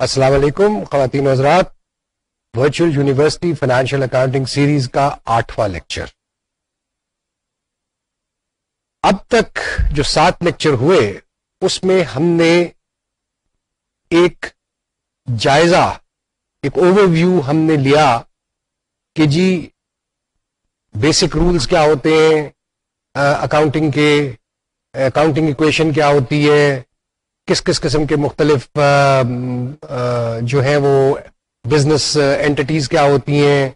السلام علیکم، خواتین حضرات virtual university financial accounting series کا آٹھواں لیکچر اب تک جو سات لیکچر ہوئے، اس میں ہم نے ایک جائزہ، ایک اوور ویو ہم نے لیا کہ جی بیسک رولز کیا ہوتے ہیں اکاؤنٹنگ کے اکاؤنٹنگ اکویشن کیا ہوتی ہے کس کس قسم کے مختلف جو ہیں وہ بزنس اینٹیز کیا ہوتی ہیں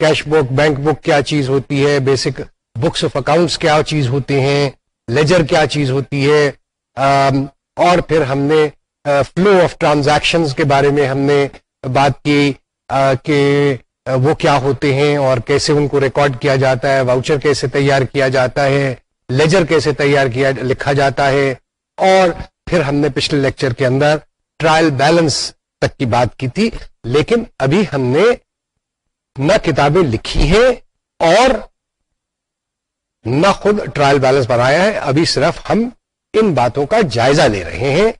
کیش بک بینک بک کیا چیز ہوتی ہے بیسک بکس آف اکاؤنٹس کیا چیز ہوتے ہیں لیجر کیا چیز ہوتی ہے اور پھر ہم نے فلو آف ٹرانزیکشن کے بارے میں ہم نے بات کی کہ وہ کیا ہوتے ہیں اور کیسے ان کو ریکارڈ کیا جاتا ہے واؤچر کیسے تیار کیا جاتا ہے لیجر کیسے تیار کیا، لکھا جاتا ہے، اور پھر ہم نے پچھلے لیکچر کے اندر ٹرائل بیلنس تک کی بات کی تھی، لیکن ابھی ہم نے نہ کتابیں لکھی ہیں اور نہ خود ٹرائل بیلنس بنایا ہے، ابھی صرف ہم ان باتوں کا جائزہ لے رہے ہیں۔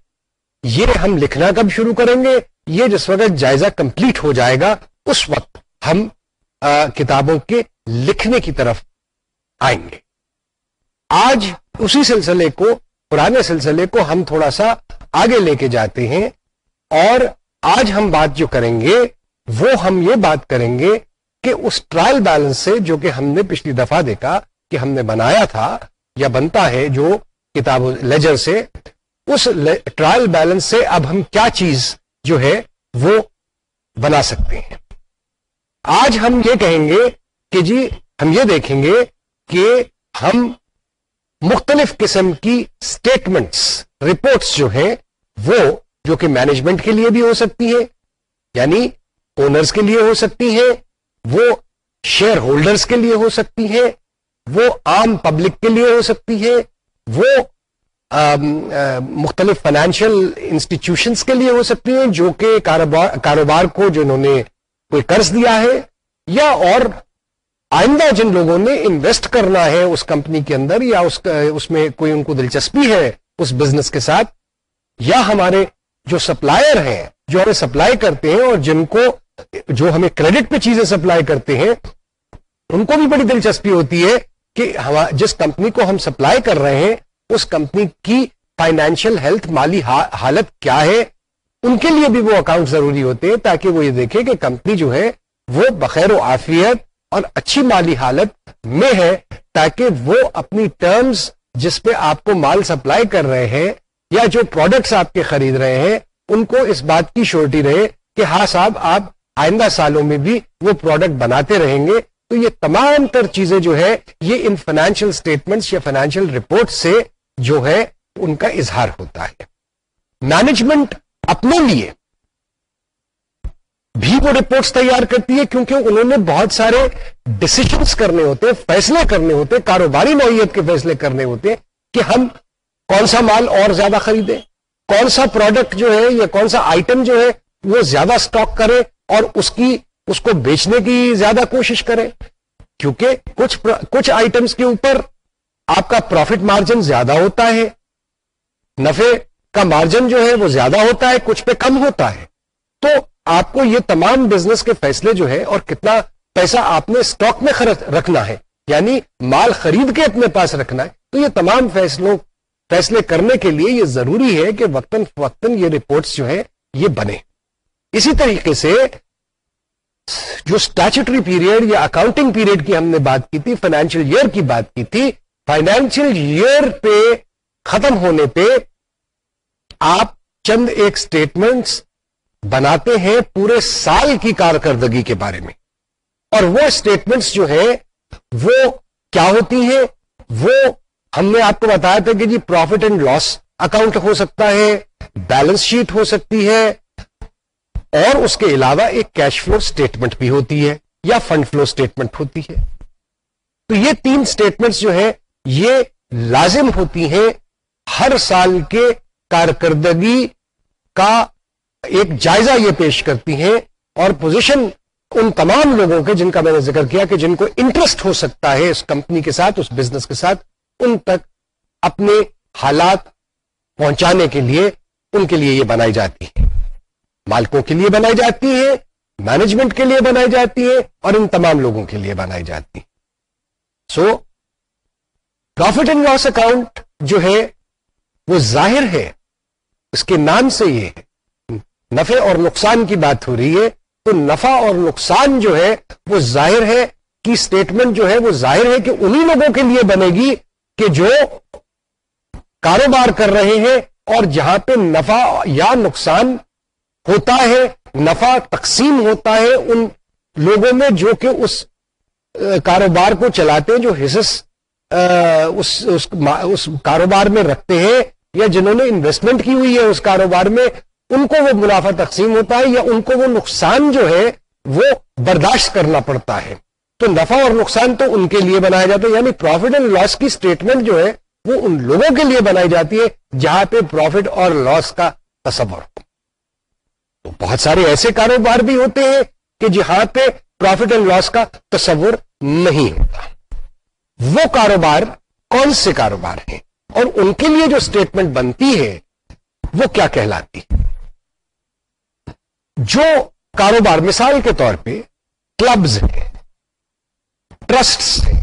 یہ ہم لکھنا کب شروع کریں گے؟ یہ جس وقت جائزہ کمپلیٹ ہو جائے گا، اس وقت ہم کتابوں کے لکھنے کی طرف آئیں گے۔ آج اسی سلسلے کو پرانے سلسلے کو ہم تھوڑا سا آگے لے کے جاتے ہیں اور آج ہم بات جو کریں گے، وہ ہم یہ بات کریں گے کہ اس ٹرائل بیلنس سے جو کہ ہم نے پچھلی دفعہ دیکھا کہ ہم نے بنایا تھا یا بنتا ہے جو کتاب لیجر سے، اس ٹرائل بیلنس سے اب ہم کیا چیز جو ہے وہ بنا سکتے ہیں۔ آج ہم یہ کہیں گے کہ جی ہم یہ دیکھیں گے کہ ہم مختلف قسم کی اسٹیٹمنٹس رپورٹس جو ہیں، وہ جو کہ مینجمنٹ کے لیے بھی ہو سکتی ہے یعنی اونرز کے لیے ہو سکتی ہیں، وہ شیئر ہولڈرز کے لیے ہو سکتی ہیں، وہ عام پبلک کے لیے ہو سکتی ہے وہ مختلف فائنینشیل انسٹیٹیوشنس کے لیے ہو سکتی ہیں، جو کہ کاروبار کو جنہوں نے کوئی قرض دیا ہے، یا اور آئندہ جن لوگوں نے انویسٹ کرنا ہے اس کمپنی کے اندر یا اس اس میں کوئی ان کو دلچسپی ہے اس بزنس کے ساتھ، یا ہمارے جو سپلائر ہیں، جو ہمیں سپلائی کرتے ہیں اور جن کو جو ہمیں کریڈٹ پہ چیزیں سپلائی کرتے ہیں، ان کو بھی بڑی دلچسپی ہوتی ہے کہ جس کمپنی کو ہم سپلائی کر رہے ہیں، اس کمپنی کی فائنینشیل ہیلتھ مالی حالت کیا ہے؟ ان کے لیے بھی وہ اکاؤنٹ ضروری ہوتے ہیں تاکہ وہ یہ دیکھے کہ کمپنی جو ہے وہ بخیر و آفیت اور اچھی مالی حالت میں ہے تاکہ وہ اپنی ٹرمز جس پہ آپ کو مال سپلائی کر رہے ہیں یا جو پروڈکٹس آپ کے خرید رہے ہیں، ان کو اس بات کی شورٹی رہے کہ ہاں صاحب، آپ آئندہ سالوں میں بھی وہ پروڈکٹ بناتے رہیں گے۔ تو یہ تمام تر چیزیں جو ہے یہ ان فائنینشیل اسٹیٹمنٹس یا فائنینشیل رپورٹ سے جو ہے، ان کا اظہار ہوتا ہے۔ مینجمنٹ اپنے لیے بھی وہ رپورٹس تیار کرتی ہے کیونکہ انہوں نے بہت سارے ڈسیشنس کرنے ہوتے ہیں، فیصلے کرنے ہوتے ہیں، کاروباری نوعیت کے فیصلے کرنے ہوتے ہیں کہ ہم کون سا مال اور زیادہ خریدیں، کون سا پروڈکٹ جو ہے یا کون سا آئٹم جو ہے وہ زیادہ سٹاک کرے اور اس کی، اس کو بیچنے کی زیادہ کوشش کرے کیونکہ کچھ کچھ آئٹمس کے اوپر آپ کا پروفٹ مارجن زیادہ ہوتا ہے نفے کا مارجن جو ہے وہ زیادہ ہوتا ہے، کچھ پہ کم ہوتا ہے۔ تو آپ کو یہ تمام بزنس کے فیصلے جو ہے اور کتنا پیسہ آپ نے اسٹاک میں رکھنا ہے یعنی مال خرید کے اپنے پاس رکھنا ہے، تو یہ تمام فیصلوں، فیصلے کرنے کے لیے یہ ضروری ہے کہ وقتاً فوقتاً یہ رپورٹس جو ہے یہ بنے اسی طریقے سے جو اسٹیچوٹری پیریڈ یا اکاؤنٹنگ پیریڈ کی ہم نے بات کی تھی فائنینشیل ایئر کی بات کی تھی فائنینشیل ایئر پہ ختم ہونے پہ آپ چند ایک اسٹیٹمنٹس بناتے ہیں پورے سال کی کارکردگی کے بارے میں۔ اور وہ اسٹیٹمنٹس جو ہے وہ کیا ہوتی ہیں؟ وہ ہم نے آپ کو بتایا تھا کہ جی پروفٹ اینڈ لاس اکاؤنٹ ہو سکتا ہے بیلنس شیٹ ہو سکتی ہے، اور اس کے علاوہ ایک کیش فلو اسٹیٹمنٹ بھی ہوتی ہے یا فنڈ فلو اسٹیٹمنٹ ہوتی ہے۔ تو یہ تین اسٹیٹمنٹس جو ہے یہ لازم ہوتی ہیں ہر سال کے کارکردگی کا ایک جائزہ یہ پیش کرتی ہیں اور پوزیشن ان تمام لوگوں کے جن کا میں نے ذکر کیا کہ جن کو انٹرسٹ ہو سکتا ہے اس کمپنی کے ساتھ، اس بزنس کے ساتھ، ان تک اپنے حالات پہنچانے کے لیے ان کے لیے یہ بنائی جاتی ہے مالکوں کے لیے بنائی جاتی ہیں مینجمنٹ کے لیے بنائی جاتی ہیں اور ان تمام لوگوں کے لیے بنائی جاتی ہیں۔ So profit and loss account جو ہے، وہ ظاہر ہے۔ اس کے نام سے یہ ہے۔ نفع اور نقصان کی بات ہو رہی ہے، تو نفع اور نقصان جو ہے، وہ ظاہر ہے کی اسٹیٹمنٹ جو ہے، وہ ظاہر ہے کہ انہی لوگوں کے لیے بنے گی کہ جو کاروبار کر رہے ہیں اور جہاں پہ نفع یا نقصان ہوتا ہے، نفع تقسیم ہوتا ہے، ان لوگوں میں جو کہ اس کاروبار کو چلاتے ہیں جو حصص اس اس کاروبار میں رکھتے ہیں یا جنہوں نے انویسٹمنٹ کی ہوئی ہے اس کاروبار میں ان کو وہ منافع تقسیم ہوتا ہے یا ان کو وہ نقصان جو ہے وہ برداشت کرنا پڑتا ہے۔ تو نفع اور نقصان تو ان کے لیے بنایا جاتا ہے یعنی پروفٹ اینڈ لاس کی اسٹیٹمنٹ جو ہے وہ ان لوگوں کے لیے بنائی جاتی ہے جہاں پہ پروفٹ اور لاس کا تصور۔ ہو تو بہت سارے ایسے کاروبار بھی ہوتے ہیں کہ جہاں پہ پروفٹ اینڈ لاس کا تصور نہیں ہوتا۔ وہ کاروبار کون سے کاروبار ہیں؟ اور ان کے لیے جو اسٹیٹمنٹ بنتی ہے وہ کیا کہلاتی جو کاروبار مثال کے طور پہ کلبز ہیں ٹرسٹ ہیں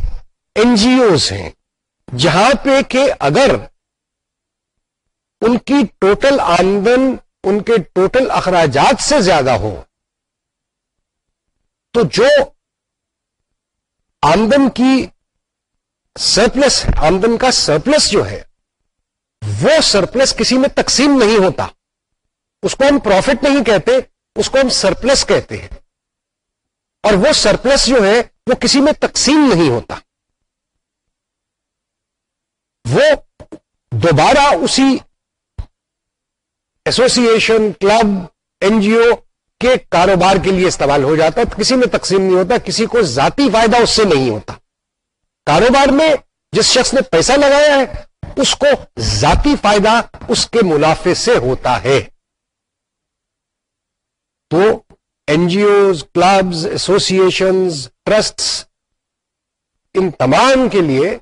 این جی اوز ہیں، جہاں پہ کہ اگر ان کی ٹوٹل آمدن ان کے ٹوٹل اخراجات سے زیادہ ہو، تو جو آمدن کی سرپلس آمدن کا سرپلس جو ہے، وہ سرپلس کسی میں تقسیم نہیں ہوتا۔ اس کو ہم پروفٹ نہیں کہتے اس کو ہم سرپلس کہتے ہیں۔ اور وہ سرپلس جو ہے، وہ کسی میں تقسیم نہیں ہوتا۔ وہ دوبارہ اسی association club N G O کے کاروبار کے لیے استعمال ہو جاتا ہے۔ کسی میں تقسیم نہیں ہوتا، کسی کو ذاتی فائدہ اس سے نہیں ہوتا۔ کاروبار میں جس شخص نے پیسہ لگایا ہے، اس کو ذاتی فائدہ اس کے منافع سے ہوتا ہے۔ تو N G Os clubs associations trust ان تمام کے لیے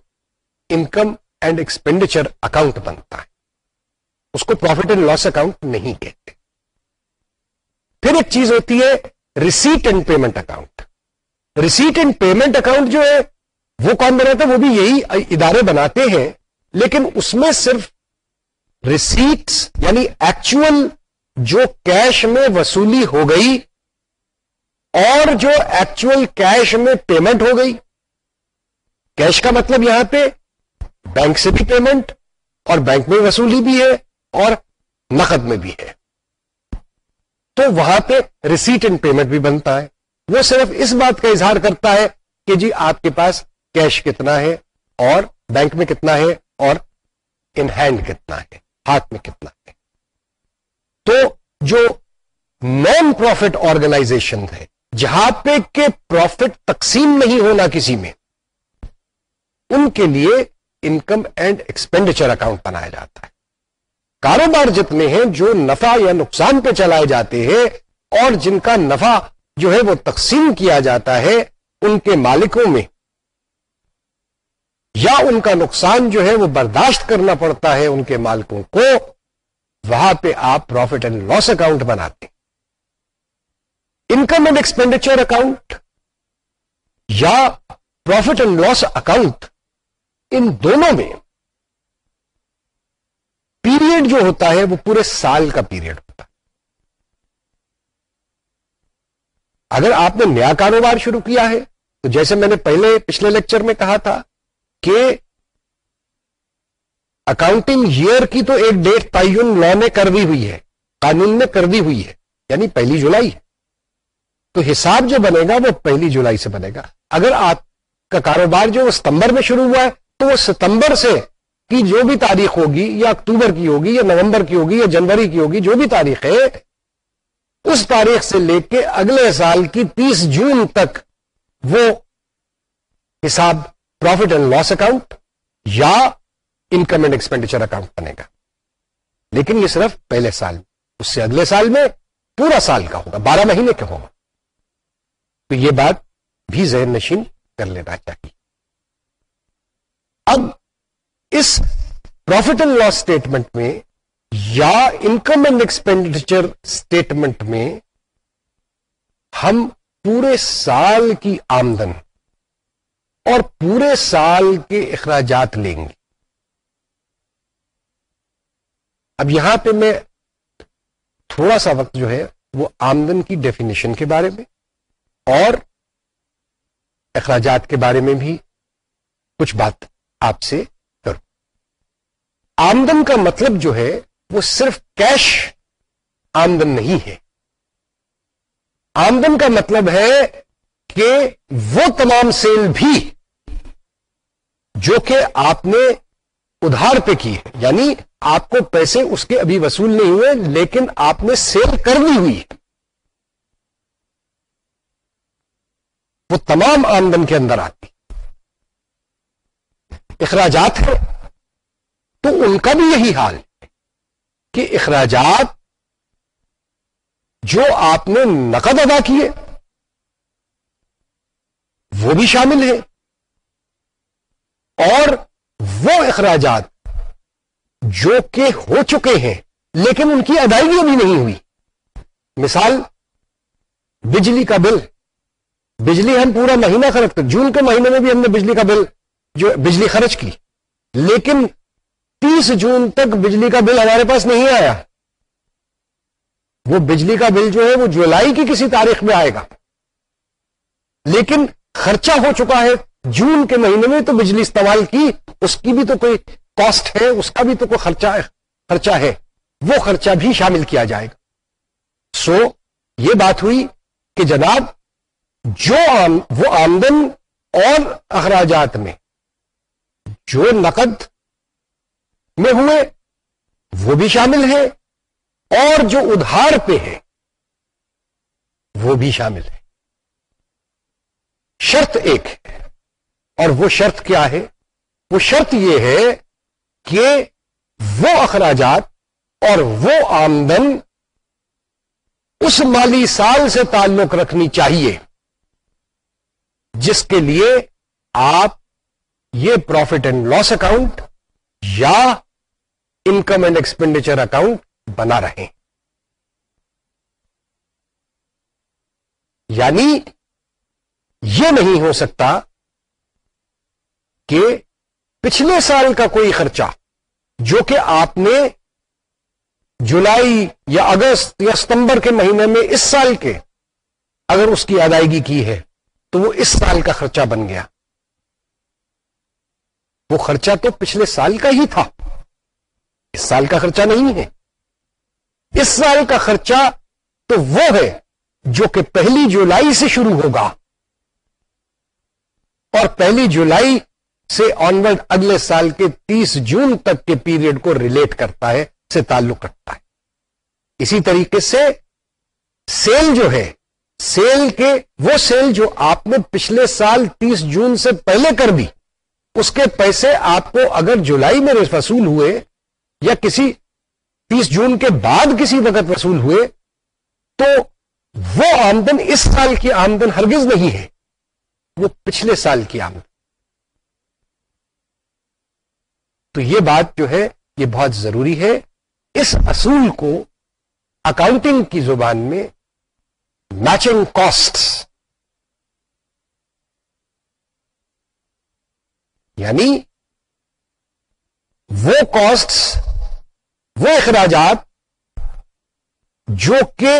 انکم اینڈ ایکسپینڈیچر اکاؤنٹ بنتا ہے۔ اس کو پروفٹ اینڈ لاس اکاؤنٹ نہیں کہتے۔ پھر ایک چیز ہوتی ہے receipt and payment account receipt and payment account جو ہے، وہ کون بناتا ہے؟ وہ بھی یہی ادارے بناتے ہیں، لیکن اس میں صرف ریسیٹس یعنی ایکچوئل جو کیش میں وصولی ہو گئی اور جو ایکچوئل کیش میں پیمنٹ ہو گئی. کیش کا مطلب یہاں پہ بینک سے بھی پیمنٹ اور بینک میں وصولی بھی ہے اور نقد میں بھی ہے. تو وہاں پہ ریسیٹ اینڈ پیمنٹ بھی بنتا ہے. وہ صرف اس بات کا اظہار کرتا ہے کہ جی آپ کے پاس کیش کتنا ہے اور بینک میں کتنا ہے اور ان ہینڈ کتنا ہے، ہاتھ میں کتنا ہے. تو جو نان پروفٹ آرگنائزیشن ہے، جہاں پہ کہ پروفٹ تقسیم نہیں ہونا کسی میں، ان کے لیے انکم اینڈ ایکسپینڈیچر اکاؤنٹ بنایا جاتا ہے۔ کاروبار جتنے ہیں، جو نفع یا نقصان پہ چلائے جاتے ہیں، اور جن کا نفع جو ہے وہ تقسیم کیا جاتا ہے، ان کے مالکوں میں۔ یا ان کا نقصان جو ہے وہ برداشت کرنا پڑتا ہے ان کے مالکوں کو وہاں پہ آپ پروفٹ اینڈ لاس اکاؤنٹ بناتے انکم اینڈ ایکسپینڈیچر اکاؤنٹ یا پروفٹ اینڈ لاس اکاؤنٹ ان دونوں میں پیریڈ جو ہوتا ہے وہ پورے سال کا پیریڈ ہوتا ہے۔ اگر آپ نے نیا کاروبار شروع کیا ہے، تو جیسے میں نے پہلے پچھلے لیکچر میں کہا تھا کہ اکاؤنٹنگ ایئر کی تو ایک ڈیٹ تعین لا نے کر دی ہوئی ہے، قانون نے کر دی ہوئی ہے یعنی پہلی جولائی تو حساب جو بنے گا وہ پہلی جولائی سے بنے گا۔ اگر آپ کا کاروبار جو ستمبر میں شروع ہوا ہے، تو وہ ستمبر سے کی جو بھی تاریخ ہوگی، یا اکتوبر کی ہوگی، یا نومبر کی ہوگی، یا جنوری کی ہوگی، جو بھی تاریخ ہے، اس تاریخ سے لے کے اگلے سال کی تیس جون تک وہ حساب پروفٹ اینڈ لاس اکاؤنٹ یا انکم اینڈ ایکسپینڈیچر اکاؤنٹ بنے گا۔ لیکن یہ صرف پہلے سال میں اس سے اگلے سال میں پورا سال کا ہوگا، بارہ مہینے کا ہوگا۔ تو یہ بات بھی ذہن نشین کر لینا چاہیے۔ اب اس پروفٹ اینڈ لاس اسٹیٹمنٹ میں یا انکم اینڈ ایکسپینڈیچر اسٹیٹمنٹ میں ہم پورے سال کی آمدن اور پورے سال کے اخراجات لیں گے۔ اب یہاں پہ میں تھوڑا سا وقت جو ہے وہ آمدن کی ڈیفینیشن کے بارے میں اور اخراجات کے بارے میں بھی کچھ بات آپ سے کروں۔ آمدن کا مطلب جو ہے وہ صرف کیش آمدن نہیں ہے۔ آمدن کا مطلب ہے کہ وہ تمام سیل بھی جو کہ آپ نے ادھار پہ کی ہے یعنی آپ کو پیسے اس کے ابھی وصول نہیں ہوئے، لیکن آپ نے سیل کر دی ہوئی وہ تمام آمدن کے اندر آتی۔ اخراجات ہیں۔ تو ان کا بھی یہی حال ہے کہ اخراجات جو آپ نے نقد ادا کیے، وہ بھی شامل ہے اور وہ اخراجات جو کہ ہو چکے ہیں، لیکن ان کی ادائیگی ابھی نہیں ہوئی۔ مثال، بجلی کا بل۔ بجلی ہم پورا مہینہ خرچ کر جون کے مہینے میں بھی ہم نے بجلی کا بل، جو بجلی خرچ کی۔ لیکن تیس جون تک بجلی کا بل ہمارے پاس نہیں آیا۔ وہ بجلی کا بل جو ہے، وہ جولائی کی کسی تاریخ میں آئے گا۔ لیکن خرچہ ہو چکا ہے، جون کے مہینے میں تو بجلی استعمال کی، اس کی بھی تو کوئی کاسٹ ہے، اس کا بھی تو کوئی خرچہ خرچہ ہے۔ وہ خرچہ بھی شامل کیا جائے گا۔ سو یہ بات ہوئی کہ جناب، جو آم، وہ آمدن اور اخراجات میں جو نقد میں ہوئے، وہ بھی شامل ہے اور جو ادھار پہ ہے، وہ بھی شامل ہے۔ شرط ایک ہے اور وہ شرط کیا ہے؟ وہ شرط یہ ہے کہ وہ اخراجات اور وہ آمدن اس مالی سال سے تعلق رکھنی چاہیے، جس کے لیے آپ یہ پروفٹ اینڈ لاس اکاؤنٹ یا انکم اینڈ ایکسپینڈیچر اکاؤنٹ بنا رہے یعنی یہ نہیں ہو سکتا کہ پچھلے سال کا کوئی خرچہ جو کہ آپ نے جولائی یا اگست یا ستمبر کے مہینے میں اس سال کے اگر اس کی ادائیگی کی ہے تو وہ اس سال کا خرچہ بن گیا۔ وہ خرچہ تو پچھلے سال کا ہی تھا۔ اس سال کا خرچہ نہیں ہے۔ اس سال کا خرچہ تو وہ ہے جو کہ پہلی جولائی سے شروع ہوگا اور پہلی جولائی سے آنورڈ اگلے سال کے تیس جون تک کے پیریڈ کو ریلیٹ کرتا ہے، سے تعلق رکھتا ہے۔ اسی طریقے سے سیل جو ہے سیل کے وہ سیل جو آپ نے پچھلے سال تیس جون سے پہلے کر دی، اس کے پیسے آپ کو اگر جولائی میں وصول ہوئے یا کسی تیس جون کے بعد کسی وقت وصول ہوئے، تو وہ آمدن اس سال کی آمدن ہرگز نہیں ہے۔ وہ پچھلے سال کی آمدن۔ تو یہ بات جو ہے، یہ بہت ضروری ہے۔ اس اصول کو اکاؤنٹنگ کی زبان میں میچنگ کاسٹ یعنی وہ کاسٹ وہ اخراجات جو کہ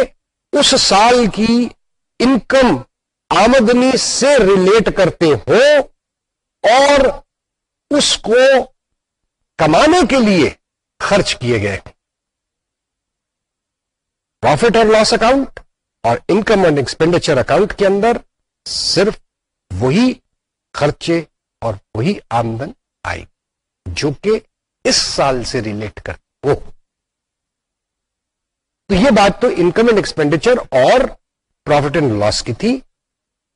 اس سال کی انکم آمدنی سے ریلیٹ کرتے ہو اور اس کو کمانے کے لیے خرچ کیے گئے۔ پروفٹ اور لاس اکاؤنٹ اور انکم اینڈ ایکسپینڈیچر اکاؤنٹ کے اندر صرف وہی خرچے اور وہی آمدن آئی، جو کہ اس سال سے ریلیٹ کر ہو۔ تو یہ بات تو انکم اینڈ ایکسپینڈیچر اور پروفٹ اینڈ لاس کی تھی۔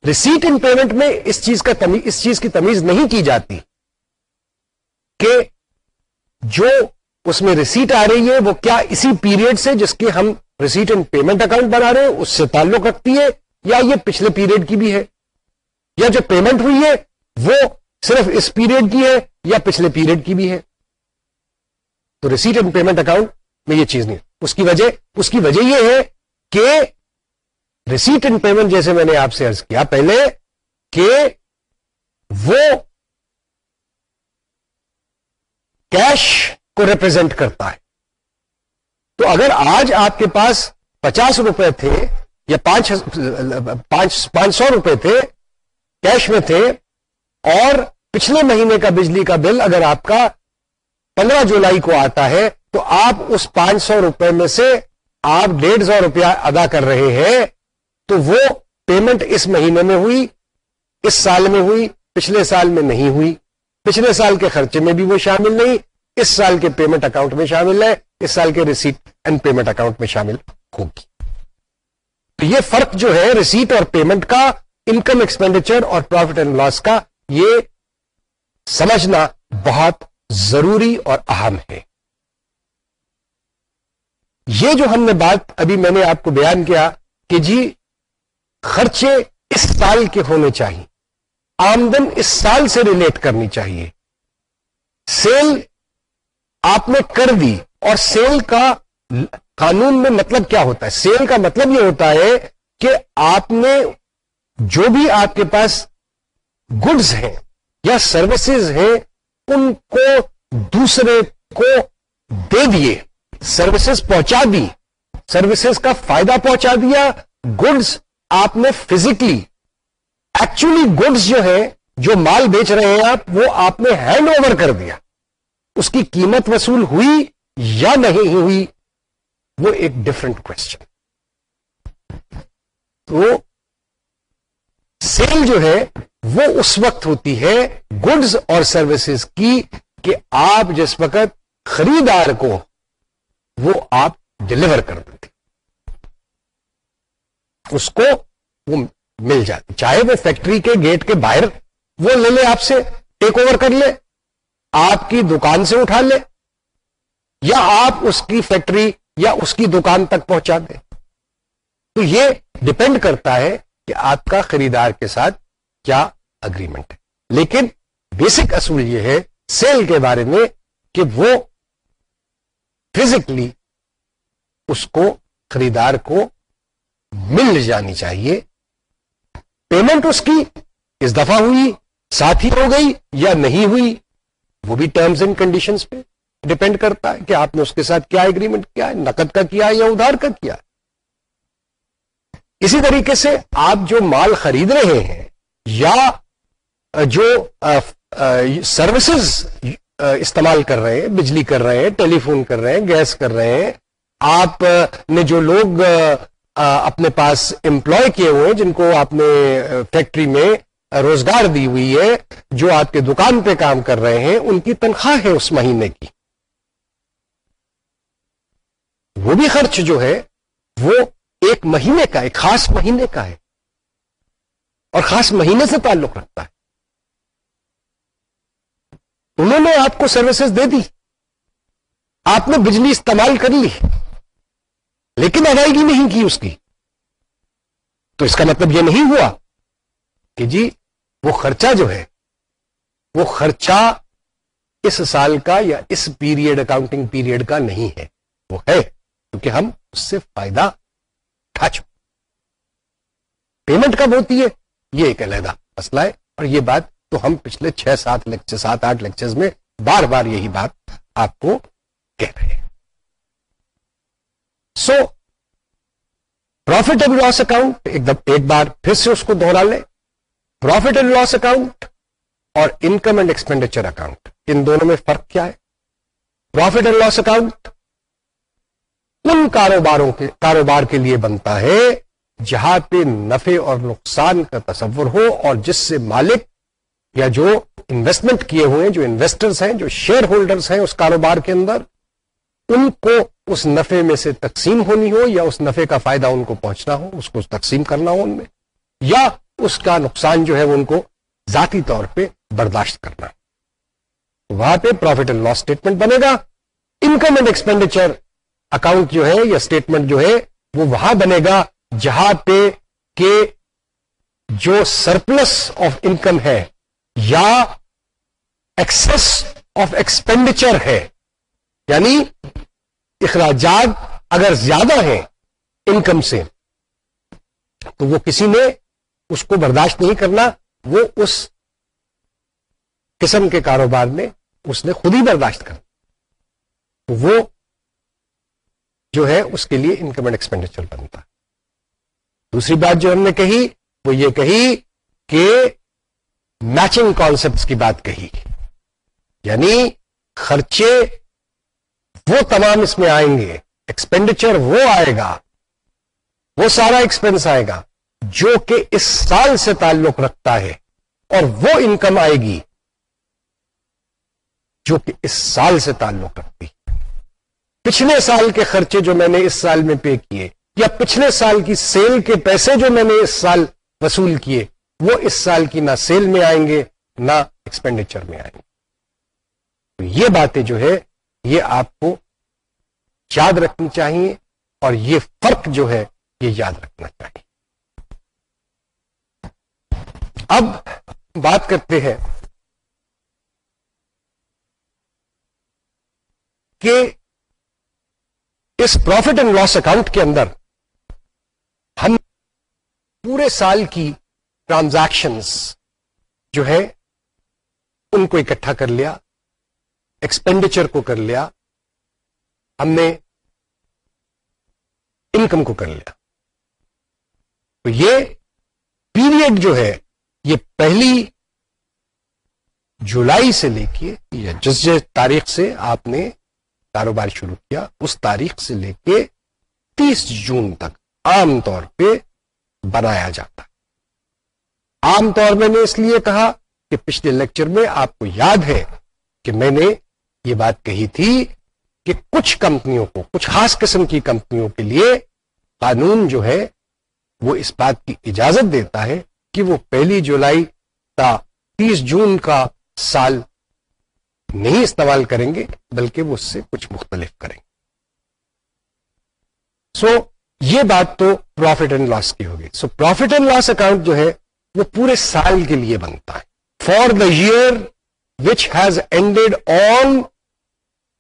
ریسیٹ ان پیمنٹ میں اس چیز کا تمیز، اس چیز کی تمیز نہیں کی جاتی کہ جو اس میں ریسیٹ آ رہی ہے، وہ کیا اسی پیریڈ سے جس کے ہم ریسیٹ اینڈ پیمنٹ اکاؤنٹ بنا رہے ہیں، اس سے تعلق رکھتی ہے یا یہ پچھلے پیریڈ کی بھی ہے؟ یا جو پیمنٹ ہوئی ہے، وہ صرف اس پیریڈ کی ہے یا پچھلے پیریڈ کی بھی ہے؟ تو ریسیٹ اینڈ پیمنٹ اکاؤنٹ میں یہ چیز نہیں اس کی وجہ، اس کی وجہ یہ ہے کہ ریسیٹ اینڈ پیمنٹ جیسے میں نے آپ سے ارض کیا پہلے کہ وہ کیش کو ریپرزینٹ کرتا ہے۔ تو اگر آج آپ کے پاس پچاس روپے تھے یا پانچ پانچ سو روپے تھے، کیش میں تھے، اور پچھلے مہینے کا بجلی کا بل اگر آپ کا پندرہ جولائی کو آتا ہے، تو آپ اس پانچ سو روپے میں سے آپ ڈیڑھ سو روپیہ ادا کر رہے ہیں، تو وہ پیمنٹ اس مہینے میں ہوئی، اس سال میں ہوئی، پچھلے سال میں نہیں ہوئی۔ پچھلے سال کے خرچے میں بھی وہ شامل نہیں، اس سال کے پیمنٹ اکاؤنٹ میں شامل ہے، اس سال کے ریسیٹ اینڈ پیمنٹ اکاؤنٹ میں شامل ہوگی۔ تو یہ فرق جو ہے ریسیٹ اور پیمنٹ کا انکم ایکسپینڈیچر اور پروفٹ اینڈ لاس کا، یہ سمجھنا بہت ضروری اور اہم ہے۔ یہ جو ہم نے بات ابھی میں نے آپ کو بیان کیا کہ جی خرچے اس سال کے ہونے چاہیے۔ آمدن اس سال سے ریلیٹ کرنی چاہیے۔ سیل آپ نے کر دی اور سیل کا قانون میں مطلب کیا ہوتا ہے؟ سیل کا مطلب یہ ہوتا ہے کہ آپ نے جو بھی آپ کے پاس گڈز ہیں یا سروسز ہیں، ان کو دوسرے کو دے دیے، سروسز پہنچا دی۔ سروسز کا فائدہ پہنچا دیا، گڈز آپ نے فزیکلی ایکچولی گڈز جو ہے جو مال بیچ رہے ہیں آپ، وہ آپ نے ہینڈ اوور کر دیا۔ اس کی قیمت وصول ہوئی یا نہیں ہوئی؟ وہ ایک ڈفرنٹ کوشچن تو سیل جو ہے، وہ اس وقت ہوتی ہے گڈز اور سروسز کی کہ آپ جس وقت خریدار کو وہ آپ ڈلیور کر دیتے۔ اس کو وہ مل جاتی چاہے وہ فیکٹری کے گیٹ کے باہر وہ لے لے آپ سے ٹیک اوور کر لے، آپ کی دکان سے اٹھا لے، یا آپ اس کی فیکٹری یا اس کی دکان تک پہنچا دیں تو یہ ڈپینڈ کرتا ہے کہ آپ کا خریدار کے ساتھ کیا اگریمنٹ ہے۔ لیکن بیسک اصول یہ ہے سیل کے بارے میں کہ وہ فزیکلی اس کو، خریدار کو مل جانی چاہیے۔ پیمنٹ اس کی اس دفعہ ہوئی، ساتھ ہی ہو گئی یا نہیں ہوئی، وہ بھی ٹرمز اینڈ کنڈیشنز پہ ڈپینڈ کرتا ہے کہ آپ نے اس کے ساتھ کیا اگریمنٹ کیا ہے، نقد کا کیا یا ادھار کا کیا اسی طریقے سے آپ جو مال خرید رہے ہیں یا جو سروسز استعمال کر رہے ہیں، بجلی کر رہے ہیں، ٹیلی فون کر رہے ہیں، گیس کر رہے ہیں، آپ نے جو لوگ اپنے پاس امپلوائے کیے ہوئے جن کو آپ نے فیکٹری میں روزگار دی ہوئی ہے، جو آپ کے دکان پہ کام کر رہے ہیں، ان کی تنخواہ ہے اس مہینے کی۔ وہ بھی خرچ جو ہے، وہ ایک مہینے کا، ایک خاص مہینے کا ہے۔ اور خاص مہینے سے تعلق رکھتا ہے۔ انہوں نے آپ کو سروسز دے دی۔ آپ نے بجلی استعمال کر لی۔ لیکن ادائیگی نہیں کی اس کی۔ تو اس کا مطلب یہ نہیں ہوا کہ جی وہ خرچہ جو ہے، وہ خرچہ اس سال کا یا اس پیریڈ اکاؤنٹنگ پیریڈ کا نہیں ہے۔ وہ ہے، کیونکہ ہم اس سے فائدہ اٹھا چکے پیمنٹ کب ہوتی ہے؟ یہ ایک علیحدہ مسئلہ ہے۔ اور یہ بات تو ہم پچھلے چھ، سات لیکچر سات، آٹھ لیکچر میں بار بار یہی بات آپ کو کہہ رہے ہیں۔ So profit and loss account ایک دم ایک بار پھر سے اس کو دوہرا لیں پروفٹ اینڈ لاس اکاؤنٹ اور انکم اینڈ ایکسپینڈیچر اکاؤنٹ ان دونوں میں فرق کیا ہے پروفٹ اینڈ لاس اکاؤنٹ ان کاروباروں کے کاروبار کے لیے بنتا ہے جہاں پہ نفع اور نقصان کا تصور ہو اور جس سے مالک یا جو انویسٹمنٹ کیے ہوئے جو انویسٹرز ہیں جو شیئر ہولڈرز ہیں اس کاروبار کے اندر ان کو اس نفے میں سے تقسیم ہونی ہو یا اس نفے کا فائدہ ان کو پہنچنا ہو، اس کو تقسیم کرنا ہو ان میں، یا اس کا نقصان جو ہے وہ ان کو ذاتی طور پہ برداشت کرنا۔ وہاں پہ پروفٹ اینڈ لاس اسٹیٹمنٹ بنے گا۔ انکم اینڈ ایکسپینڈیچر اکاؤنٹ جو ہے یا اسٹیٹمنٹ جو ہے وہ وہاں بنے گا جہاں پہ کہ جو سرپلس آف انکم ہے یا ایکسس آف ایکسپینڈیچر ہے۔ یعنی اخراجات اگر زیادہ ہیں انکم سے، تو وہ کسی نے اس کو برداشت نہیں کرنا، وہ اس قسم کے کاروبار نے اس نے خود ہی برداشت کرنا۔ وہ جو ہے اس کے لیے انکم اینڈ ایکسپینڈیچر بنتا۔ دوسری بات جو ہم نے کہی، وہ یہ کہی کہ میچنگ کانسپٹ کی بات کہی۔ یعنی خرچے وہ تمام اس میں آئیں گے۔ ایکسپینڈیچر وہ آئے گا، وہ سارا ایکسپینس آئے گا جو کہ اس سال سے تعلق رکھتا ہے، اور وہ انکم آئے گی جو کہ اس سال سے تعلق رکھتی پچھلے سال کے خرچے جو میں نے اس سال میں پے کیے، یا پچھلے سال کی سیل کے پیسے جو میں نے اس سال وصول کیے، وہ اس سال کی نہ سیل میں آئیں گے، نہ ایکسپینڈیچر میں آئیں گے۔ تو یہ باتیں جو ہے یہ آپ کو یاد رکھنی چاہیے اور یہ فرق جو ہے یہ یاد رکھنا چاہیے۔ اب بات کرتے ہیں کہ اس پروفٹ اینڈ لاس اکاؤنٹ کے اندر ہم پورے سال کی ٹرانزیکشنس جو ہے ان کو اکٹھا کر لیا۔ ایکسپینڈیچر کو کر لیا، ہم نے انکم کو کر لیا۔ تو یہ پیریڈ جو ہے، یہ پہلی جولائی سے لے کے، یا جس جس تاریخ سے آپ نے کاروبار شروع کیا، اس تاریخ سے لے کے تیس جون تک عام طور پہ بنایا جاتا۔ عام طور میں نے اس لیے کہا کہ پچھلے لیکچر میں آپ کو یاد ہے کہ میں نے یہ بات کہی تھی کہ کچھ کمپنیوں کو، کچھ خاص قسم کی کمپنیوں کے لیے قانون جو ہے، وہ اس بات کی اجازت دیتا ہے کہ وہ پہلی جولائی تا تیس جون کا سال نہیں استعمال کریں گے، بلکہ وہ اس سے کچھ مختلف کریں گے۔ سو یہ بات تو پروفٹ اینڈ لاس کی ہوگی۔ So profit and loss account جو ہے، وہ پورے سال کے لیے بنتا ہے۔ For the year which has ended on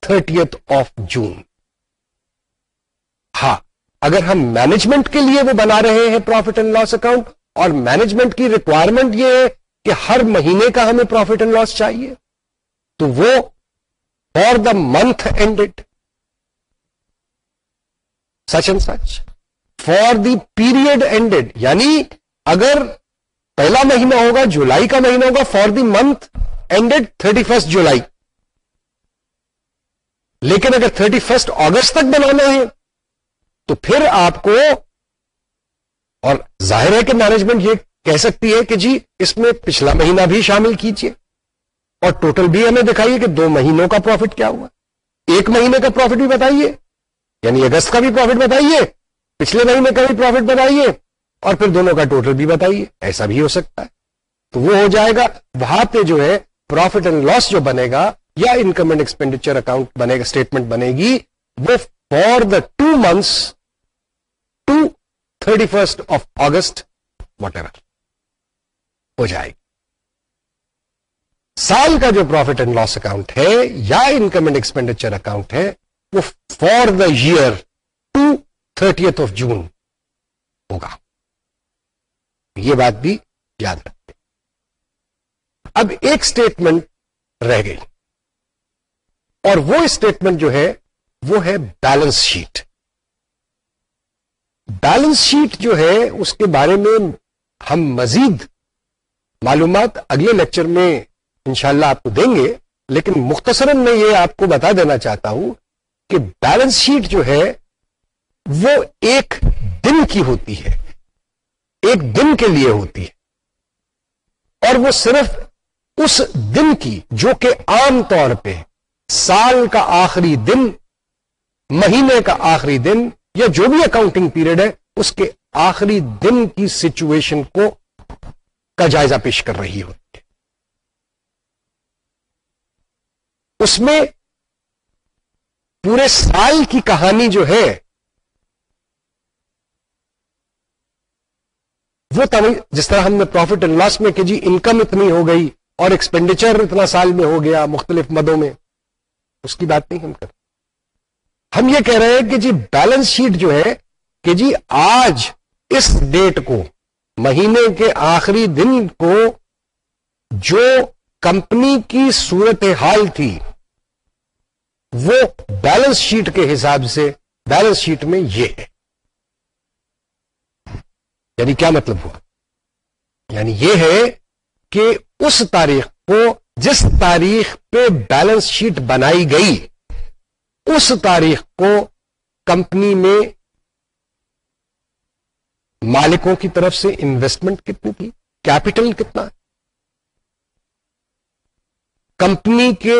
thirtieth of June ہاں اگر ہم مینجمنٹ کے لیے وہ بنا رہے ہیں پروفٹ اینڈ لاس اکاؤنٹ اور مینجمنٹ کی ریکوائرمنٹ یہ ہے کہ ہر مہینے کا ہمیں پروفٹ اینڈ لاس چاہیے، تو وہ for the month ended such and such for the period ended یعنی اگر پہلا مہینہ ہوگا، جولائی کا مہینہ ہوگا for the month ended thirty first July لیکن اگر تھرٹی فرسٹ اگست تک بنانا ہے، تو پھر آپ کو اور ظاہر ہے کہ مینجمنٹ یہ کہہ سکتی ہے کہ جی اس میں پچھلا مہینہ بھی شامل کیجیے۔ اور ٹوٹل بھی ہمیں دکھائیے کہ دو مہینوں کا پروفٹ کیا ہوا۔ ایک مہینے کا پروفٹ بھی بتائیے۔ یعنی اگست کا بھی پروفٹ بتائیے۔ پچھلے مہینے کا بھی پروفٹ بتائیے۔ اور پھر دونوں کا ٹوٹل بھی بتائیے۔ ایسا بھی ہو سکتا ہے۔ تو وہ ہو جائے گا۔ وہاں پہ جو ہے پروفٹ اینڈ لاس جو بنے گا یا انکم اینڈ ایکسپینڈیچر اکاؤنٹ بنے گا اسٹیٹمنٹ بنے گی، وہ for the two months to thirty first of August whatever ہو جائے گی. سال کا جو پروفٹ اینڈ لاس اکاؤنٹ ہے یا انکم اینڈ ایکسپینڈیچر اکاؤنٹ ہے، وہ for the year to thirtieth of June ہوگا. یہ بات بھی یاد رکھتے اب ایک اسٹیٹمنٹ رہ گئی۔ اور وہ اسٹیٹمنٹ جو ہے، وہ ہے بیلنس شیٹ بیلنس شیٹ جو ہے، اس کے بارے میں ہم مزید معلومات اگلے لیکچر میں انشاءاللہ آپ کو دیں گے۔ لیکن مختصراً میں یہ آپ کو بتا دینا چاہتا ہوں کہ بیلنس شیٹ جو ہے، وہ ایک دن کی ہوتی ہے۔ ایک دن کے لیے ہوتی ہے۔ اور وہ صرف اس دن کی جو کہ عام طور پہ سال کا آخری دن، مہینے کا آخری دن یا جو بھی اکاؤنٹنگ پیریڈ ہے، اس کے آخری دن کی سچویشن کو کا جائزہ پیش کر رہی ہوتی ہے اس میں پورے سال کی کہانی جو ہے، وہ جس طرح ہم نے پروفٹ اینڈ لاس میں کہ جی انکم اتنی ہو گئی اور ایکسپینڈیچر اتنا سال میں ہو گیا مختلف مدوں میں، اس کی بات نہیں ہم کرتے۔ ہم یہ کہہ رہے ہیں کہ جی بیلنس شیٹ جو ہے، کہ جی آج اس ڈیٹ کو، مہینے کے آخری دن کو جو کمپنی کی صورت حال تھی، وہ بیلنس شیٹ کے حساب سے بیلنس شیٹ میں یہ ہے۔ یعنی کیا مطلب ہوا؟ یعنی یہ ہے کہ اس تاریخ کو جس تاریخ پہ بیلنس شیٹ بنائی گئی، اس تاریخ کو کمپنی میں مالکوں کی طرف سے انویسٹمنٹ کتنی تھی کیپٹل کتنا؟ کمپنی کے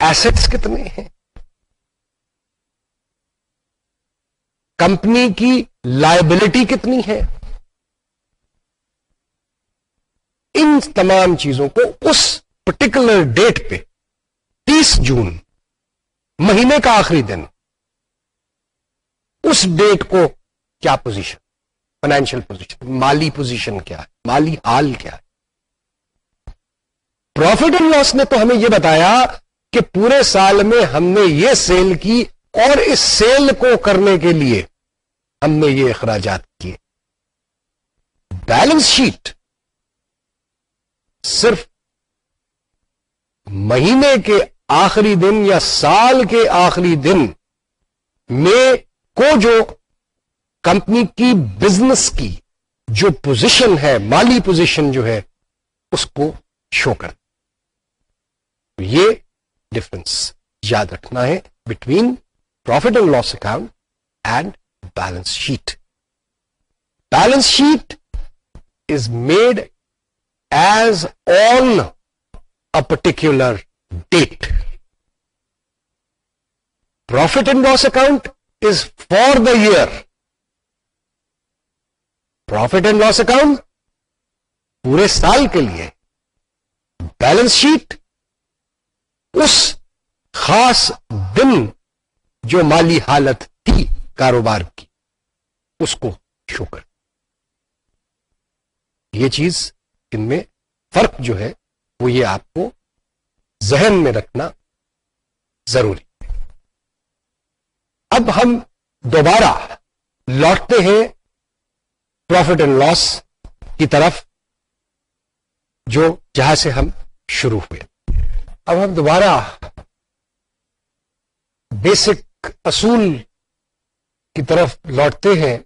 ایسٹس کتنے ہیں؟ کمپنی کی لائبلٹی کتنی ہے؟ ان تمام چیزوں کو اس پرٹیکولر ڈیٹ پہ، تیس جون، مہینے کا آخری دن، اس ڈیٹ کو کیا پوزیشن فائنینشیل پوزیشن مالی پوزیشن کیا ہے؟ مالی حال کیا ہے؟ پروفٹ اینڈ لاس نے تو ہمیں یہ بتایا کہ پورے سال میں ہم نے یہ سیل کی اور اس سیل کو کرنے کے لیے ہم نے یہ اخراجات کیے۔ بیلنس شیٹ صرف مہینے کے آخری دن یا سال کے آخری دن میں کو جو کمپنی کی بزنس کی جو پوزیشن ہے، مالی پوزیشن جو ہے، اس کو شو کر یہ ڈفرنس یاد رکھنا ہے between profit and loss account and balance sheet balance sheet is made as on a particular date profit and loss account is for the year profit and loss account پورے سال کے لیے. بیلنس شیٹ اس خاص دن جو مالی حالت تھی کاروبار کی، اس کو شو کر یہ چیز ان میں فرق جو ہے وہ یہ آپ کو ذہن میں رکھنا ضروری اب ہم دوبارہ لوٹتے ہیں پروفٹ اینڈ لاس کی طرف جو جہاں سے ہم شروع ہوئے۔ اب ہم دوبارہ بیسک اصول کی طرف لوٹتے ہیں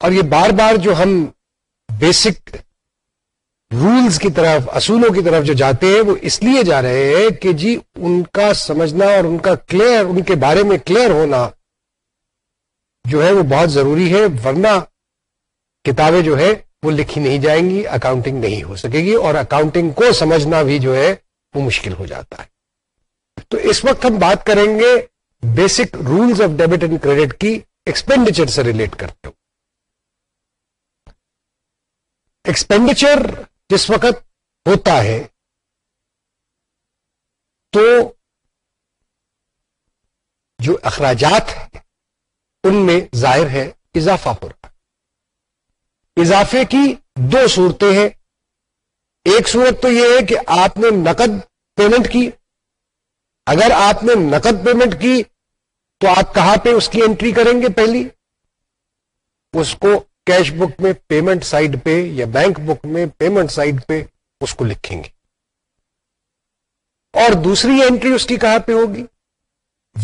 اور یہ بار بار جو ہم بیسک رولز کی طرف، اصولوں کی طرف جو جاتے ہیں، وہ اس لیے جا رہے ہیں کہ جی ان کا سمجھنا اور ان کا کلیئر ان کے بارے میں کلیئر ہونا جو ہے وہ بہت ضروری ہے، ورنہ کتابیں جو ہے وہ لکھی نہیں جائیں گی اکاؤنٹنگ نہیں ہو سکے گی اور اکاؤنٹنگ کو سمجھنا بھی جو ہے، وہ مشکل ہو جاتا ہے۔ تو اس وقت ہم بات کریں گے basic rules of debit and credit کی ایکسپینڈیچر سے ریلیٹ کرتے ہو ایکسپینڈیچر جس وقت ہوتا ہے، تو جو اخراجات ہیں، ان میں ظاہر ہے اضافہ ہو رہا اضافے کی دو صورتیں ہیں۔ ایک صورت تو یہ ہے کہ آپ نے نقد پیمنٹ کی۔ اگر آپ نے نقد پیمنٹ کی، تو آپ کہاں پہ اس کی انٹری کریں گے پہلی؟ اس کو کیش بک میں، پیمنٹ سائڈ پہ یا بینک بک میں، پیمنٹ سائڈ پہ اس کو لکھیں گے۔ اور دوسری انٹری اس کی کہاں پہ ہوگی؟